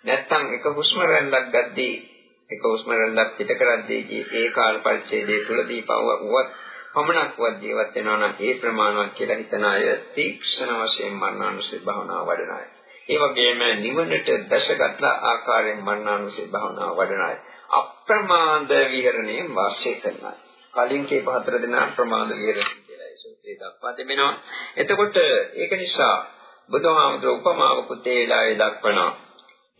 නැත්තම් එක හුස්ම රැල්ලක් ගද්දී එක හුස්ම රැල්ලක් පිට කරද්දී ඒ කාල පරිච්ඡේදය තුලදී පවත් පමණක්වත් ජීවත් වෙනවා නම් ඒ ප්‍රමාණවත් කියලා හිතන අය තීක්ෂණ වශයෙන් මරණානුසය භාවනාව වඩන අය. ඒ වගේම නිවනට දැසගත් ආකාරයෙන් මරණානුසය භාවනාව වඩන අය. අප්‍රමාද විහරණයෙන් වාසය කරන අය. කලින් කීප හතර දෙනා අප්‍රමාද විහරණය කියලා ඒ සූත්‍රයේ දක්වා තිබෙනවා. එතකොට ඒක නිසා බුදුහාමුදුර උපමාව පුතේ වෙලාවේ දක්වනවා.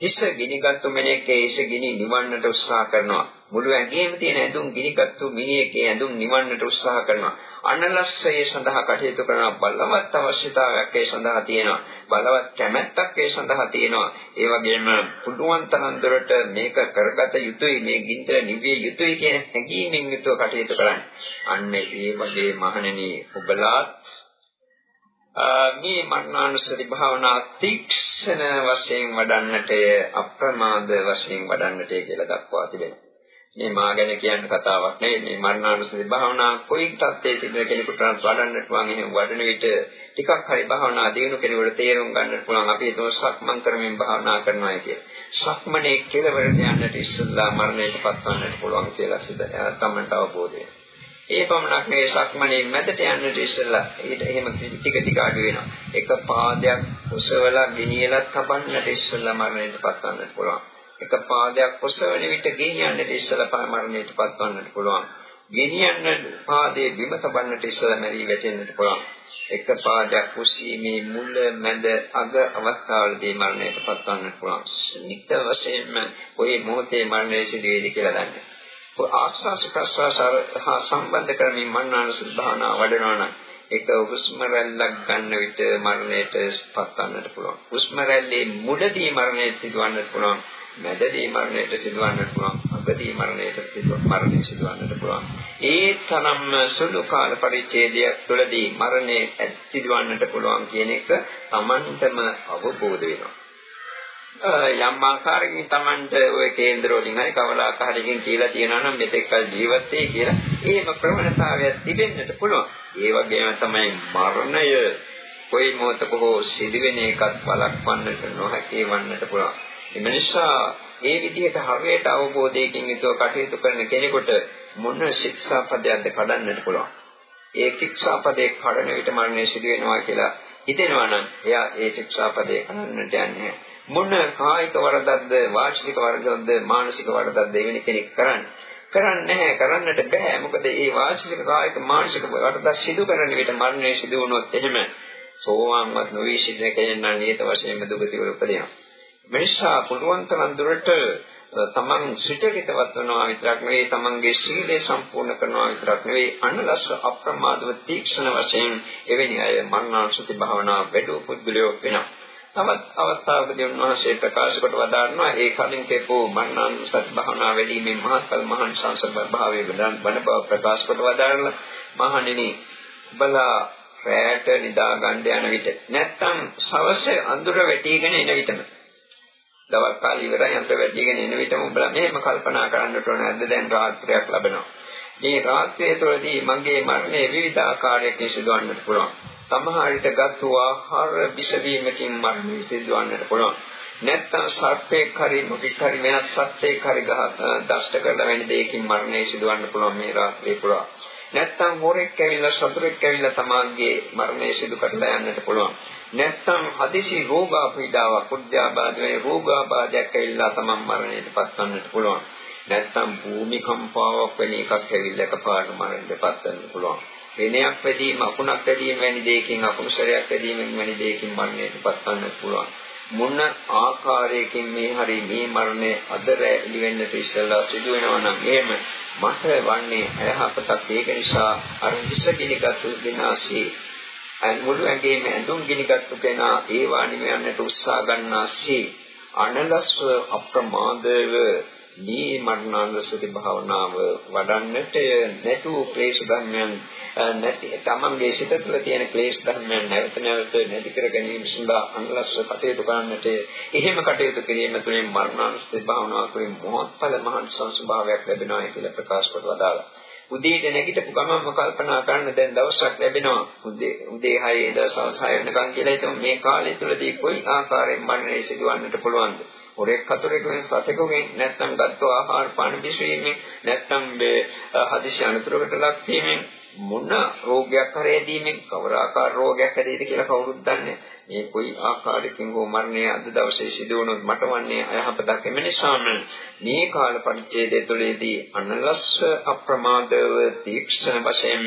හිස ගිනිගත්තු මිනිහෙක්ගේ හිස ගිනි නිවන්නට උත්සාහ කරනවා. මුළු ඇඟේම තියෙන ඇඳුම් ගිනිගත්තු මිනිහෙක්ගේ ඇඳුම් නිවන්නට උත්සාහ කරනවා. අනලස්සය සඳහා කටයුතු කරන බලවත් අවශ්‍යතාවයක් ඒ සඳහා තියෙනවා. බලවත් කැමැත්තක් ඒ සඳහා තියෙනවා. ඒ වගේම පුදුමන් තරම් දුරට මේක කරගත යුතුයි මේ ගින්දර නිවිය යුතුයි කියන හැඟීමෙන් යුතුව කටයුතු කරන්නේ. අන්න ඒ වගේ මහණෙනි ඔබලාත් මේ මරණානුස්සති භාවනා තීක්ෂණ වශයෙන් වඩන්නට අප්‍රමාද වශයෙන් වඩන්නට කියලා දක්වා තිබෙනවා. මේ මා ගැන කියන්න කතාවක් නෙවෙයි මේ මරණානුස්සති භාවනා කොයි තත්ත්වයේ සිටින කෙනෙකුට වඩන්නට පුළුවන් එහෙම වඩන විට ටිකක් හරි භාවනා දිනු කෙනෙකුට තේරුම් ගන්නට පුළුවන් අපි ඒක සක්මන් කරමින් භාවනා කරනවා කියලා. සක්මනේ කෙලවරට යන්නට ඉස්සෙල්ලා මරණයට පත්වන්නට පුළුවන් කියලා සිත තමන්ට අවබෝධ වෙනවා. ඒ පමණක් නෙවෙයි සක්මණේ මැදට යන්නට ඉස්සෙල්ලා ඊට එහෙම ටික ටික අඩු වෙනවා. එක පාදයක් ඔසවලා ගෙනියලා තබන්නට ඉස්සෙල්ලා මරණයට පත්වන්නට පුළුවන්. එක පාදයක් ඔසවන විට ගෙනියන්නට ඉස්සෙල්ලා මරණයට පත්වන්නට පුළුවන්. ගෙනියන්න පාදයේ බිම තබන්නට ඉස්සෙල්ලා මැරී වැටෙන්නට පුළුවන්. එක පාදයක් කුසීමේ මුල මැද අග අවස්ථාවලදී මරණයට පත්වන්නට පුළුවන්. නිත්‍ය වශයෙන්ම ওই මොහොතේ මරණය සිදු වෙයි කියලා දන්නේ. ආස්වාස ප්‍රස්වාස හා සම්බන්ධ කරමින් මන්නානුසති භාවනා වඩනවා නම් එක හුස්ම රැල්ලක් ගන්න විට මරණයට පත්වන්නට පුළුවන්. හුස්ම රැල්ලේ මුලදී මරණයට සිදුවන්නට පුළුවන්. මැදදී මරණයට සිදුවන්නට පුළුවන්. අගදී මරණයට මරණය සිදුවන්නට පුළුවන්. ඒ තරම්ම සුළු කාල පරිච්ඡේදයක් තුළදී මරණය සිදුවන්නට පුළුවන් කියන එක Tamanටම අවබෝධ වෙනවා. යම් ආකාරයකින් Tamanට ওই කේන්දර වලින් හරි කවර ආකාරයකින් කියලා තියෙනවා නම් මෙතෙක් කල ජීවත් වෙයි කියලා ඒම ප්‍රවණතාවයක් තිබෙන්නට පුළුවන්. ඒ වගේම තමයි මරණය කොයි මොහොතක හෝ සිදුවෙන එකත් බලක්වන්නට නොහැකි වන්නට පුළුවන්. එම නිසා ඒ විදිහට හරියට අවබෝධයකින් යුතුව කටයුතු කරන කෙනෙකුට මොන ශික්ෂාපදයක්ද කඩන්නට පුළුවන්. ඒ ශික්ෂාපදේ කඩන විට මරණය සිදු වෙනවා කියලා හිතෙනවා නම් එයා ඒ ශික්ෂාපදේ කඩන්නට යන්නේ මොන කායික වරදක්ද වාචික වරදක්ද මානසික වරදක්ද එවැනි කෙනෙක් කරන්නේ? කරන්නේ නැහැ කරන්නට බෑ. මොකද මේ වාචික කායික මානසික වරදක් සිදු කරන විට මරණය සිදු වුණොත් එහෙම සෝවාන්වත් නොවී සිටින කෙනෙක් නම් නියත වශයෙන්ම දුගතිය උපදිනවා. මිනිසා පුළුවන් තරම් දුරට තමන් සිතකිතවත් වෙනවා විතරක් නෙවෙයි තමන්ගේ සීලය සම්පූර්ණ කරනවා විතරක් නෙවෙයි අනලස්ස අප්‍රමාදව තීක්ෂණ වශයෙන් එවැනි අය මරණාසුති භාවනා වැඩි පුද්ගලයෝ වෙනවා. තවත් අවස්ථාවකදී උන්වහන්සේ ප්‍රකාශ කොට වදාරනවා ඒ කලින් කියපු මරණාසුති භාවනා වැඩිමේ මහත්කල් මහාන් සංසබ්බ භාවයේ වඩන බණ බව ප්‍රකාශ කොට වදාරලා මහණෙනි බලා රැට නිදා ගන්න යන විට නැත්තම් සවස අඳුර වැටිගෙන එන විටම දවල් කාලේ ඉවරයි අන්ත වැඩිගෙන එන විටම උඹලා මෙහෙම කල්පනා කරන්නට ඕන නැද්ද දැන් රාත්‍රියක් ලැබෙනවා. මේ රාත්‍රිය තුළදී මගේ මරණය විවිධ ආකාරයකින් සිදුවන්නට පුළුවන්. සමහර විට ගත්තු ආහාර විස වීමකින් මරණය සිදුවන්නට පුළුවන්. නැත්තම් සර්පෙක් හරි මොකෙක් හරි වෙනත් සත්ත්වෙක් හරි ගහ දෂ්ට කරලා වෙන දෙයකින් මරණය සිදුවන්න පුළුවන් මේ රාත්‍රිය පුරා. නැත්තම් හොරෙක් ඇවිල්ලා සතුරෙක් ඇවිල්ලා තමාගේ මරණය සිදු කරලා යන්නට පුළුවන්. නැත්තම් හදිසි රෝගා පීඩාවක් කුඩ්‍යාබාධ වෙන රෝගාබාධයක් ඇවිල්ලා තමන් මරණයට පත්වන්නට පුළුවන්. නැත්තම් භූමිකම්පාවක් වෙන එකක් ඇවිල්ලා එකපාරට මරණයට පත්වන්න පුළුවන්. වෙනයක් වැඩිම අකුණක් වැඩිම වැනි දෙයකින් අකුණුසරයක් වැඩිම වැනි දෙයකින් මරණයට පත්වන්නට පුළුවන්. මොන ආකාරයකින් මේ හරි මේ මරණය අදරැ ඉවෙන්නට ඉස්සෙල්ලා සිදු වෙනවා නම් එහෙම මට වන්නේ අයහපතක් ඒක නිසා අර විස ගිනිගත් විනාශී මුළු ඇඟේම ඇඳුම් ගිනිගත්තු කෙනා ඒවා නිමයන්නට උත්සාහ ගන්නාසේ අනලස්ව අප්‍රමාදව මේ මරණානුසති භාවනාව වඩන්නට නැතු ක්ලේශ ධර්මයන් නැති තමන්ගේ සිත තුළ තියෙන ක්ලේශ ධර්මයන් නැවත නැවත නැති කර ගැනීම සඳහා අනලස්ව කටයුතු කරන්නට එහෙම කටයුතු කිරීම තුළින් මරණානුසති භාවනාව තුළින් මොහොත්ඵල මහත් සංස්භාවයක් ලැබෙනවා කියලා ප්‍රකාශ කොට වදාළා. උදේට නැගිටපු ගමන්ම කල්පනා කරන්න දැන් දවසක් ලැබෙනවා. උදේ උදේ 6 දවස් 6 වෙනකන් කියලා. හිතමු මේ කාලය තුළදී කොයි ආකාරයෙන් මරණය සිදුවන්නට පුළුවන්ද? හොරෙක් කතරෙකුෙන් සතෙකුගෙන් නැත්නම් ගත්ත ආහාර පාන පිසීමෙන් නැත්නම් මේ හදිසි අනතුරකට ලක් වීමෙන් මොන රෝගයක් හරේදීමෙන් කවර ආකාර රෝගයක් ඇතිද කියලා කවුරුත් දන්නේ මේ කොයි ආකාරයකින් හෝ මරණය අද දවසේ සිදු වුණොත් මට වන්නේ අයහපතක් එම නිසාම මේ කාල පරිච්ඡේදය තුළදී අනලස්ස අප්‍රමාදව තීක්ෂණ වශයෙන්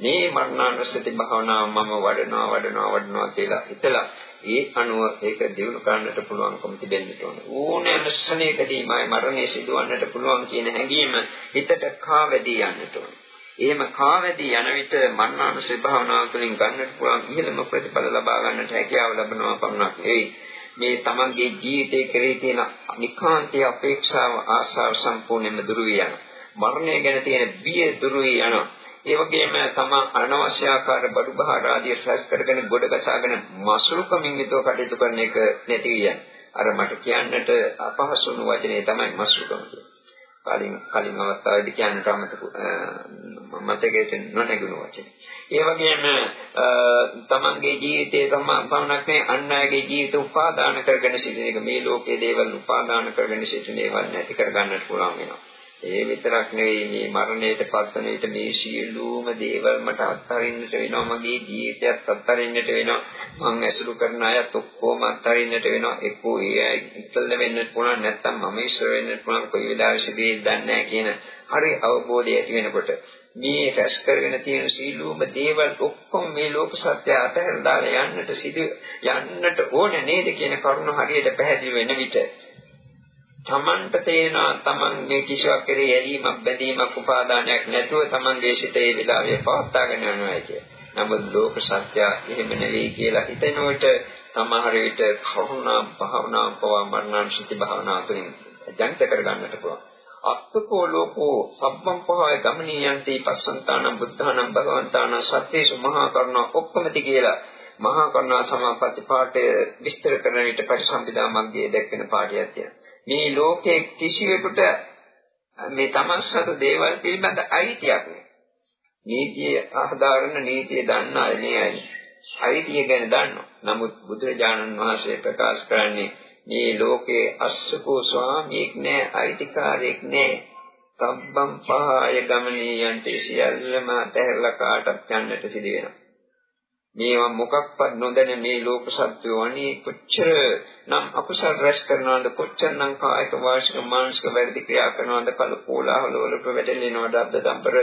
මේ මරණානුස්සති භාවනාව මම වඩනවා වඩනවා වඩනවා කියලා හිතලා ඒ අනුව ඒක දිනු කරන්නට පුළුවන්කම තිබෙන්න ඕන. ඕනෑම ශ්‍රණයකදී මරණය සිදුවන්නට පුළුවන් කියන හැඟීම හිතට කාවැදී යන්නට ඕන. එහෙම කාවැදී යන විට මන්නානුසය භාවනාව තුළින් ගන්නට පුළුවන් ඉහළම ප්‍රතිඵල ලබා ගන්නට හැකියාව ලැබෙනවා පමණක් නෙවෙයි. මේ තමන්ගේ ජීවිතයේ කෙරෙහි තියෙන නිකාන්තයේ අපේක්ෂාව ආශාව සම්පූර්ණයෙන්ම දුරු යන මරණය ගැන තියෙන බිය දුරු යන ඒ වගේම තම අනවශ්‍ය ආකාර බඩු බහාර ආදී රැස් කරගෙන ගොඩ ගසාගෙන මසුරුකමින් විතර කටයුතු කරන එක නැති වියන් අර මට කියන්නට අපහසු වුණු වචනේ තමයි මසුරුකම කියන්නේ. කලින් කලින් අවස්ථාවේදී කියන්නට අමතක මතකයට නොනැගුණු වචන. ඒ වගේම තමන්ගේ ජීවිතයේ තමන් පමණක් නෙවෙයි අන් අයගේ ජීවිත උපාදාන කරගෙන සිටින එක මේ ලෝකයේ දේවල් උපාදාන කරගෙන සිටින ඒවා නැති කර ගන්නට පුළුවන් වෙනවා. ඒ විතරක් නෙවෙයි මේ මරණයට පත්වන විට මේ සියලුම දේවල් මට අත්හරින්නට වෙනවා මගේ ජීවිතයත් අත්හරින්නට වෙනවා. මං ඇසුරු කරන අයත් ඔක්කොම අත්හරින්නට වෙනවා. එක්කෝ ඒ අය ඉස්සෙල්ල වෙන්නත් පුළුවන් නැත්නම් මම ඉස්සර වෙන්නත් පුළුවන් කොයි වෙලාවෙ සිදුවේද දන්නේ නැහැ කියන හරි අවබෝධය ඇති වෙනකොට. මේ රැස් කරගෙන තියෙන සීලූම දේවල් ඔක්කොම මේ ලෝක සත්‍ය අතහැරලා යන්නට සිදු යන්නට ඕන නේද කියන කරුණ හරියට පැහැදිලි වෙන විට. තමන්ට තේනවා තමන් මේ කිසිවක් කෙරේ ඇලීමක් බැඳීමක් උපාදානයක් නැතුව තමන්ගේ සිතේ විලාවේ පවත්වාගෙන යනවා කිය. නමුත් ලෝක සත්‍ය එහෙම නෙවෙයි කියලා හිතනකොට සමහර විට කරුණා භාවනා පවා මරණාංශිත භාවනා තුළින් ජනිත කර ගන්නට පුළුවන්. අත්තකෝ ලෝකෝ සබ්බම් පහය ගමනීයන්ති පස්සන්තානම් බුද්ධානම් භගවන්තානම් සත්‍යේසු මහා කරුණා ඔක්කොමති කියලා මහා කරුණා සමාපatti පාඨය විස්තර කරන විට පරිසම්පදා මග්ගයේ දැක්වෙන පාඩියක් තියෙනවා. මේ ලෝකයේ කිසිවෙකුට මේ තමස්සතු දේවල් පිළිබඳ අයිතියක් නෑ. නීතිය අහදාරන නීතිය දන්න අය නේ අය. අයිතිය ගැන දන්නවා. නමුත් බුදුරජාණන් වහන්සේ ප්‍රකාශ කරන්නේ මේ ලෝකේ අස්සකෝ ස්වාමීක් නෑ අයිතිකාරයෙක් නෑ. සබ්බම් පහය ගමනේ යන්ති සියල්ලම ඇතහැරලා කාටත් යන්නට සිදු වෙනවා. මේවා මොකක්වත් නොදැන මේ ලෝක සත්වෝ අනේ කොච්චර නම් අකුසල් රැස් කරනවද? කොච්චර නම් කායික වාචික මානසික වැරදි ක්‍රියා කරනවද? කල කෝලාහල වලට වැටෙනවද අද්ද දම්බර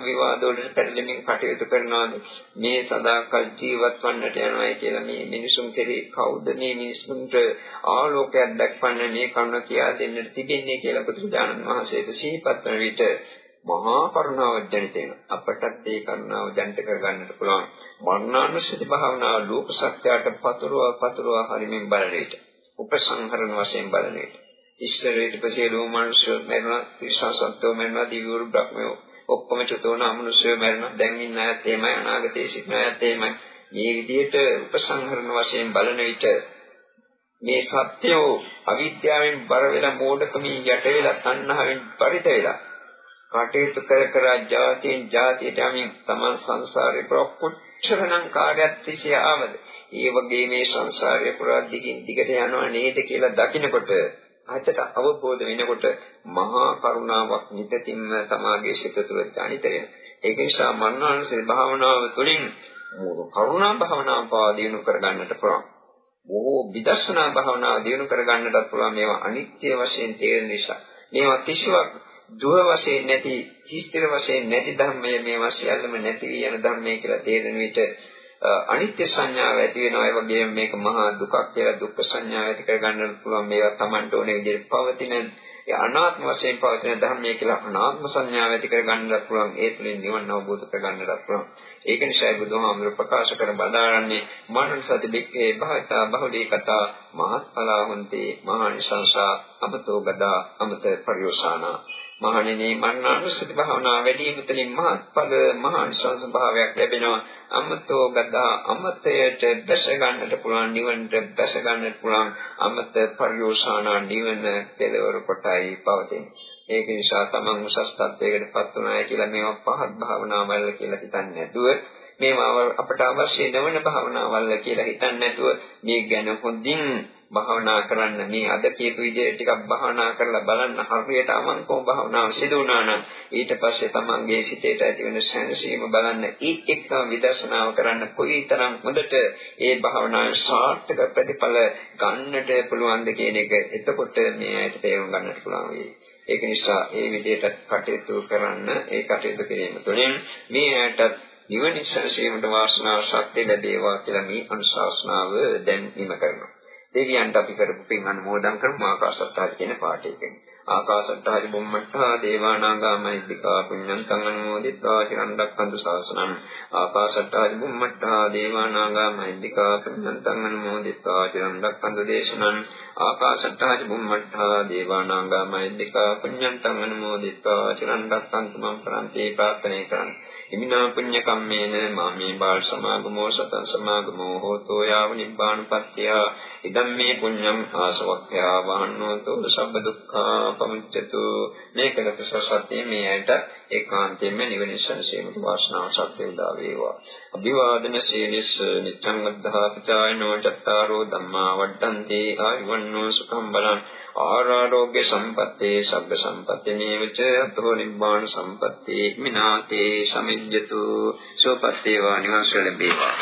විවාද වලට පැටලෙමින් කටයුතු කරනවද? මේ සදාකල් ජීවත් වන්නට යනවායි කියලා මේ මිනිසුන් කෙරේ කවුද? මේ මිනිසුන්ට ආලෝකයක් දක්වන්න මේ කරුණ කියා දෙන්නට තිබෙන්නේ කියලා බුදුරජාණන් වහන්සේට සිහිපත් කරන විට මහා කරුණාව ජනිත වෙනවා. අපටත් ඒ කරුණාව ජනිත කරගන්නට පුළුවන්. මරණානුස්සති භාවනාව ලෝක සත්‍යයට පතුරවා පතුරවා හරිමින් බලන විට උපසංහරණ වශයෙන් බලන විට ඉස්සරේට පස්සේ ලෝමනුෂ්‍ය මරණ විශ්වාසත්ව මරණ දිව්‍යවරු බ්‍රහ්මයෝ ඔක්කොම චුතෝන අමනුෂ්‍ය මරණ දැන් ඉන්න අයත් එහෙමයි අනාගතයේ සිටින අයත් එහෙමයි මේ විදිහට උපසංහරණ වශයෙන් බලන විට මේ සත්‍යෝ අවිද්‍යාවෙන් බර වෙලා මෝඩකමින් යට වෙලා තණ්හාවෙන් පරිත වෙලා කටයුතු කර කර ජාතියෙන් ජාතියට යමින් තමන් සංසාරේ ප්‍රොක්කොච්චරනම් කාර්යයක් තිසිය ආවද? ඒ වගේ මේ සංසාරය පුරා දිගින් දිගට යනවා නේද කියලා දකිනකොට අතට අවබෝධ වෙනකොට මහා කරුණාවක් නිතින්ම තමාගේ සිත තුළ ජනිත වෙනවා. ඒක නිසා මන්නාංශේ භාවනාව තුළින් මූල කරුණා භාවනාව පවා දිනු කර ගන්නට පුළුවන්. බොහෝ විදර්ශනා භාවනාව දිනු කර ගන්නටත් පුළුවන් මේවා අනිත්‍ය වශයෙන් තේරෙන නිසා. මේවා කිසිවක් දුර වශයෙන් නැති හිස්තර වශයෙන් නැති ධර්මය මේවා සියල්ලම නැති වී යන ධර්මය කියලා තේරෙන විට අනිත්‍ය සංඥාව ඇති වෙනවා. ඒ වගේම මේක මහා දුකක් කියලා දුක්ඛ සංඥාව ඇති කර ගන්නත් පුළුවන් මේවා Tamanට ඕනේ විදිහට පවතින ඒ අනාත්ම වශයෙන් පවතින ධර්මය කියලා අනාත්ම සංඥාව ඇති කර ගන්නත් පුළුවන්. ඒ තුළින් නිවන අවබෝධ කර ගන්නත් පුළුවන්. ඒක නිසායි බුදුහාමුදුර ප්‍රකාශ කර බදාරන්නේ මනස සති දෙකේ භාවිතා බහුලී කතා මහත්ඵලා හොන්ති මහානිසංසා අමතෝ ගදා අමත පරියෝසానా මහණෙනි මන්නානුස්සති භාවනා වැඩි වීම තුළින් මහත්ඵල මහානිසංස භාවයක් ලැබෙනවා. අමතෝ ගදා අමතයට දැස ගන්නට පුළුවන් නිවනට දැස ගන්නට පුළුවන් අමත පරියෝසానా නිවන කෙලවර කොටයි පවතින ඒක නිසා තමන් උසස් තත්වයකට පත් වුණාය කියලා මේවා පහත් භාවනාවල් කියලා හිතන්නේ නැතුව මේවා අපට අවශ්‍ය නොවන භාවනාවල් කියලා හිතන්නේ නැතුව මේ ගැන හොඳින් භාවනා කරන්න මේ අද කියපු විදිහට ටිකක් භාවනා කරලා බලන්න හරියට අමංකව භාවනාව සිදු වුණා නම් ඊට පස්සේ තමන්ගේ සිතේට ඇති වෙන සංසීම බලන්න ඊට එක්කම විදර්ශනාව කරන්න කොයිතරම් හොඳට ඒ භාවනාවේ සාර්ථක ප්‍රතිඵල ගන්නට පුළුවන්ද කියන එක එතකොට මේ ඇයට තේරුම් ගන්නට පුළුවන් වෙයි. ඒක නිසා ඒ විදිහට කටයුතු කරන්න ඒ කටයුතු කිරීම තුළින් මේ ඇයට නිවන සැසීමට වාසනාව ශක්තිය ලැබේවා කියලා මේ අනුශාසනාව දැන් නිම කරනවා. දෙවියන්ට අපි කරපු පින් අනුමෝදන් කරමු ආකාශත්තාජ කියන පාඨයෙන්. ආකාශත්තාජ බුම්මත්තා දේවානාගා මහිද්దికා පුඤ්ඤන්තං අනුමෝදිත්වා චිරන්තරක්කන්තු ශාසනං. ආකාශත්තාජ බුම්මත්තා දේවානාගා මහිද්దికා පුඤ්ඤන්තං අනුමෝදිත්වා චිරන්තරක්කන්තු දේශනං. ආකාශත්තාජ බුම්මත්තා දේවානාගා මහිද්దికා පුඤ්ඤන්තං අනුමෝදිත්වා චිරන්තරක්කන්තු මම් ප්‍රාන්තේ ප්‍රාර්ථනා කරන්නේ. ඉමිනා පුඤ්ඤ කම්මේන මාමේ බාල සමාගමෝ සතං සමාගමෝ හෝතෝ යාව නිබ්බානපත්ත්‍ය. ඉදම් මේ පුඤ්ඤං ආසවක්ඛ්‍යා වහන්නෝතෝ සබ්බ දුක්ඛා පමුච්ඡතු. මේකලක සසත්‍ය මේ ඇයට ඒකාන්තයෙන්ම නිවන සංසීමට වාසනාව සත්‍ය උදා වේවා. අභිවාදන සීලිස් නිච්ඡං වද්ධා පචායනෝ චත්තාරෝ ධම්මා වඩ්ඩන්ති ආයුවන්නෝ සුඛං බලං ආරෝග්‍ය සම්පත්තේ සබ්බ සම්පත්තේ නේවච අතෝ නිබ්බාන සම්පත්තේ මිනාතේ සමිජ්ජතු සෝපත්තේ වා නිවාස ලැබේවා.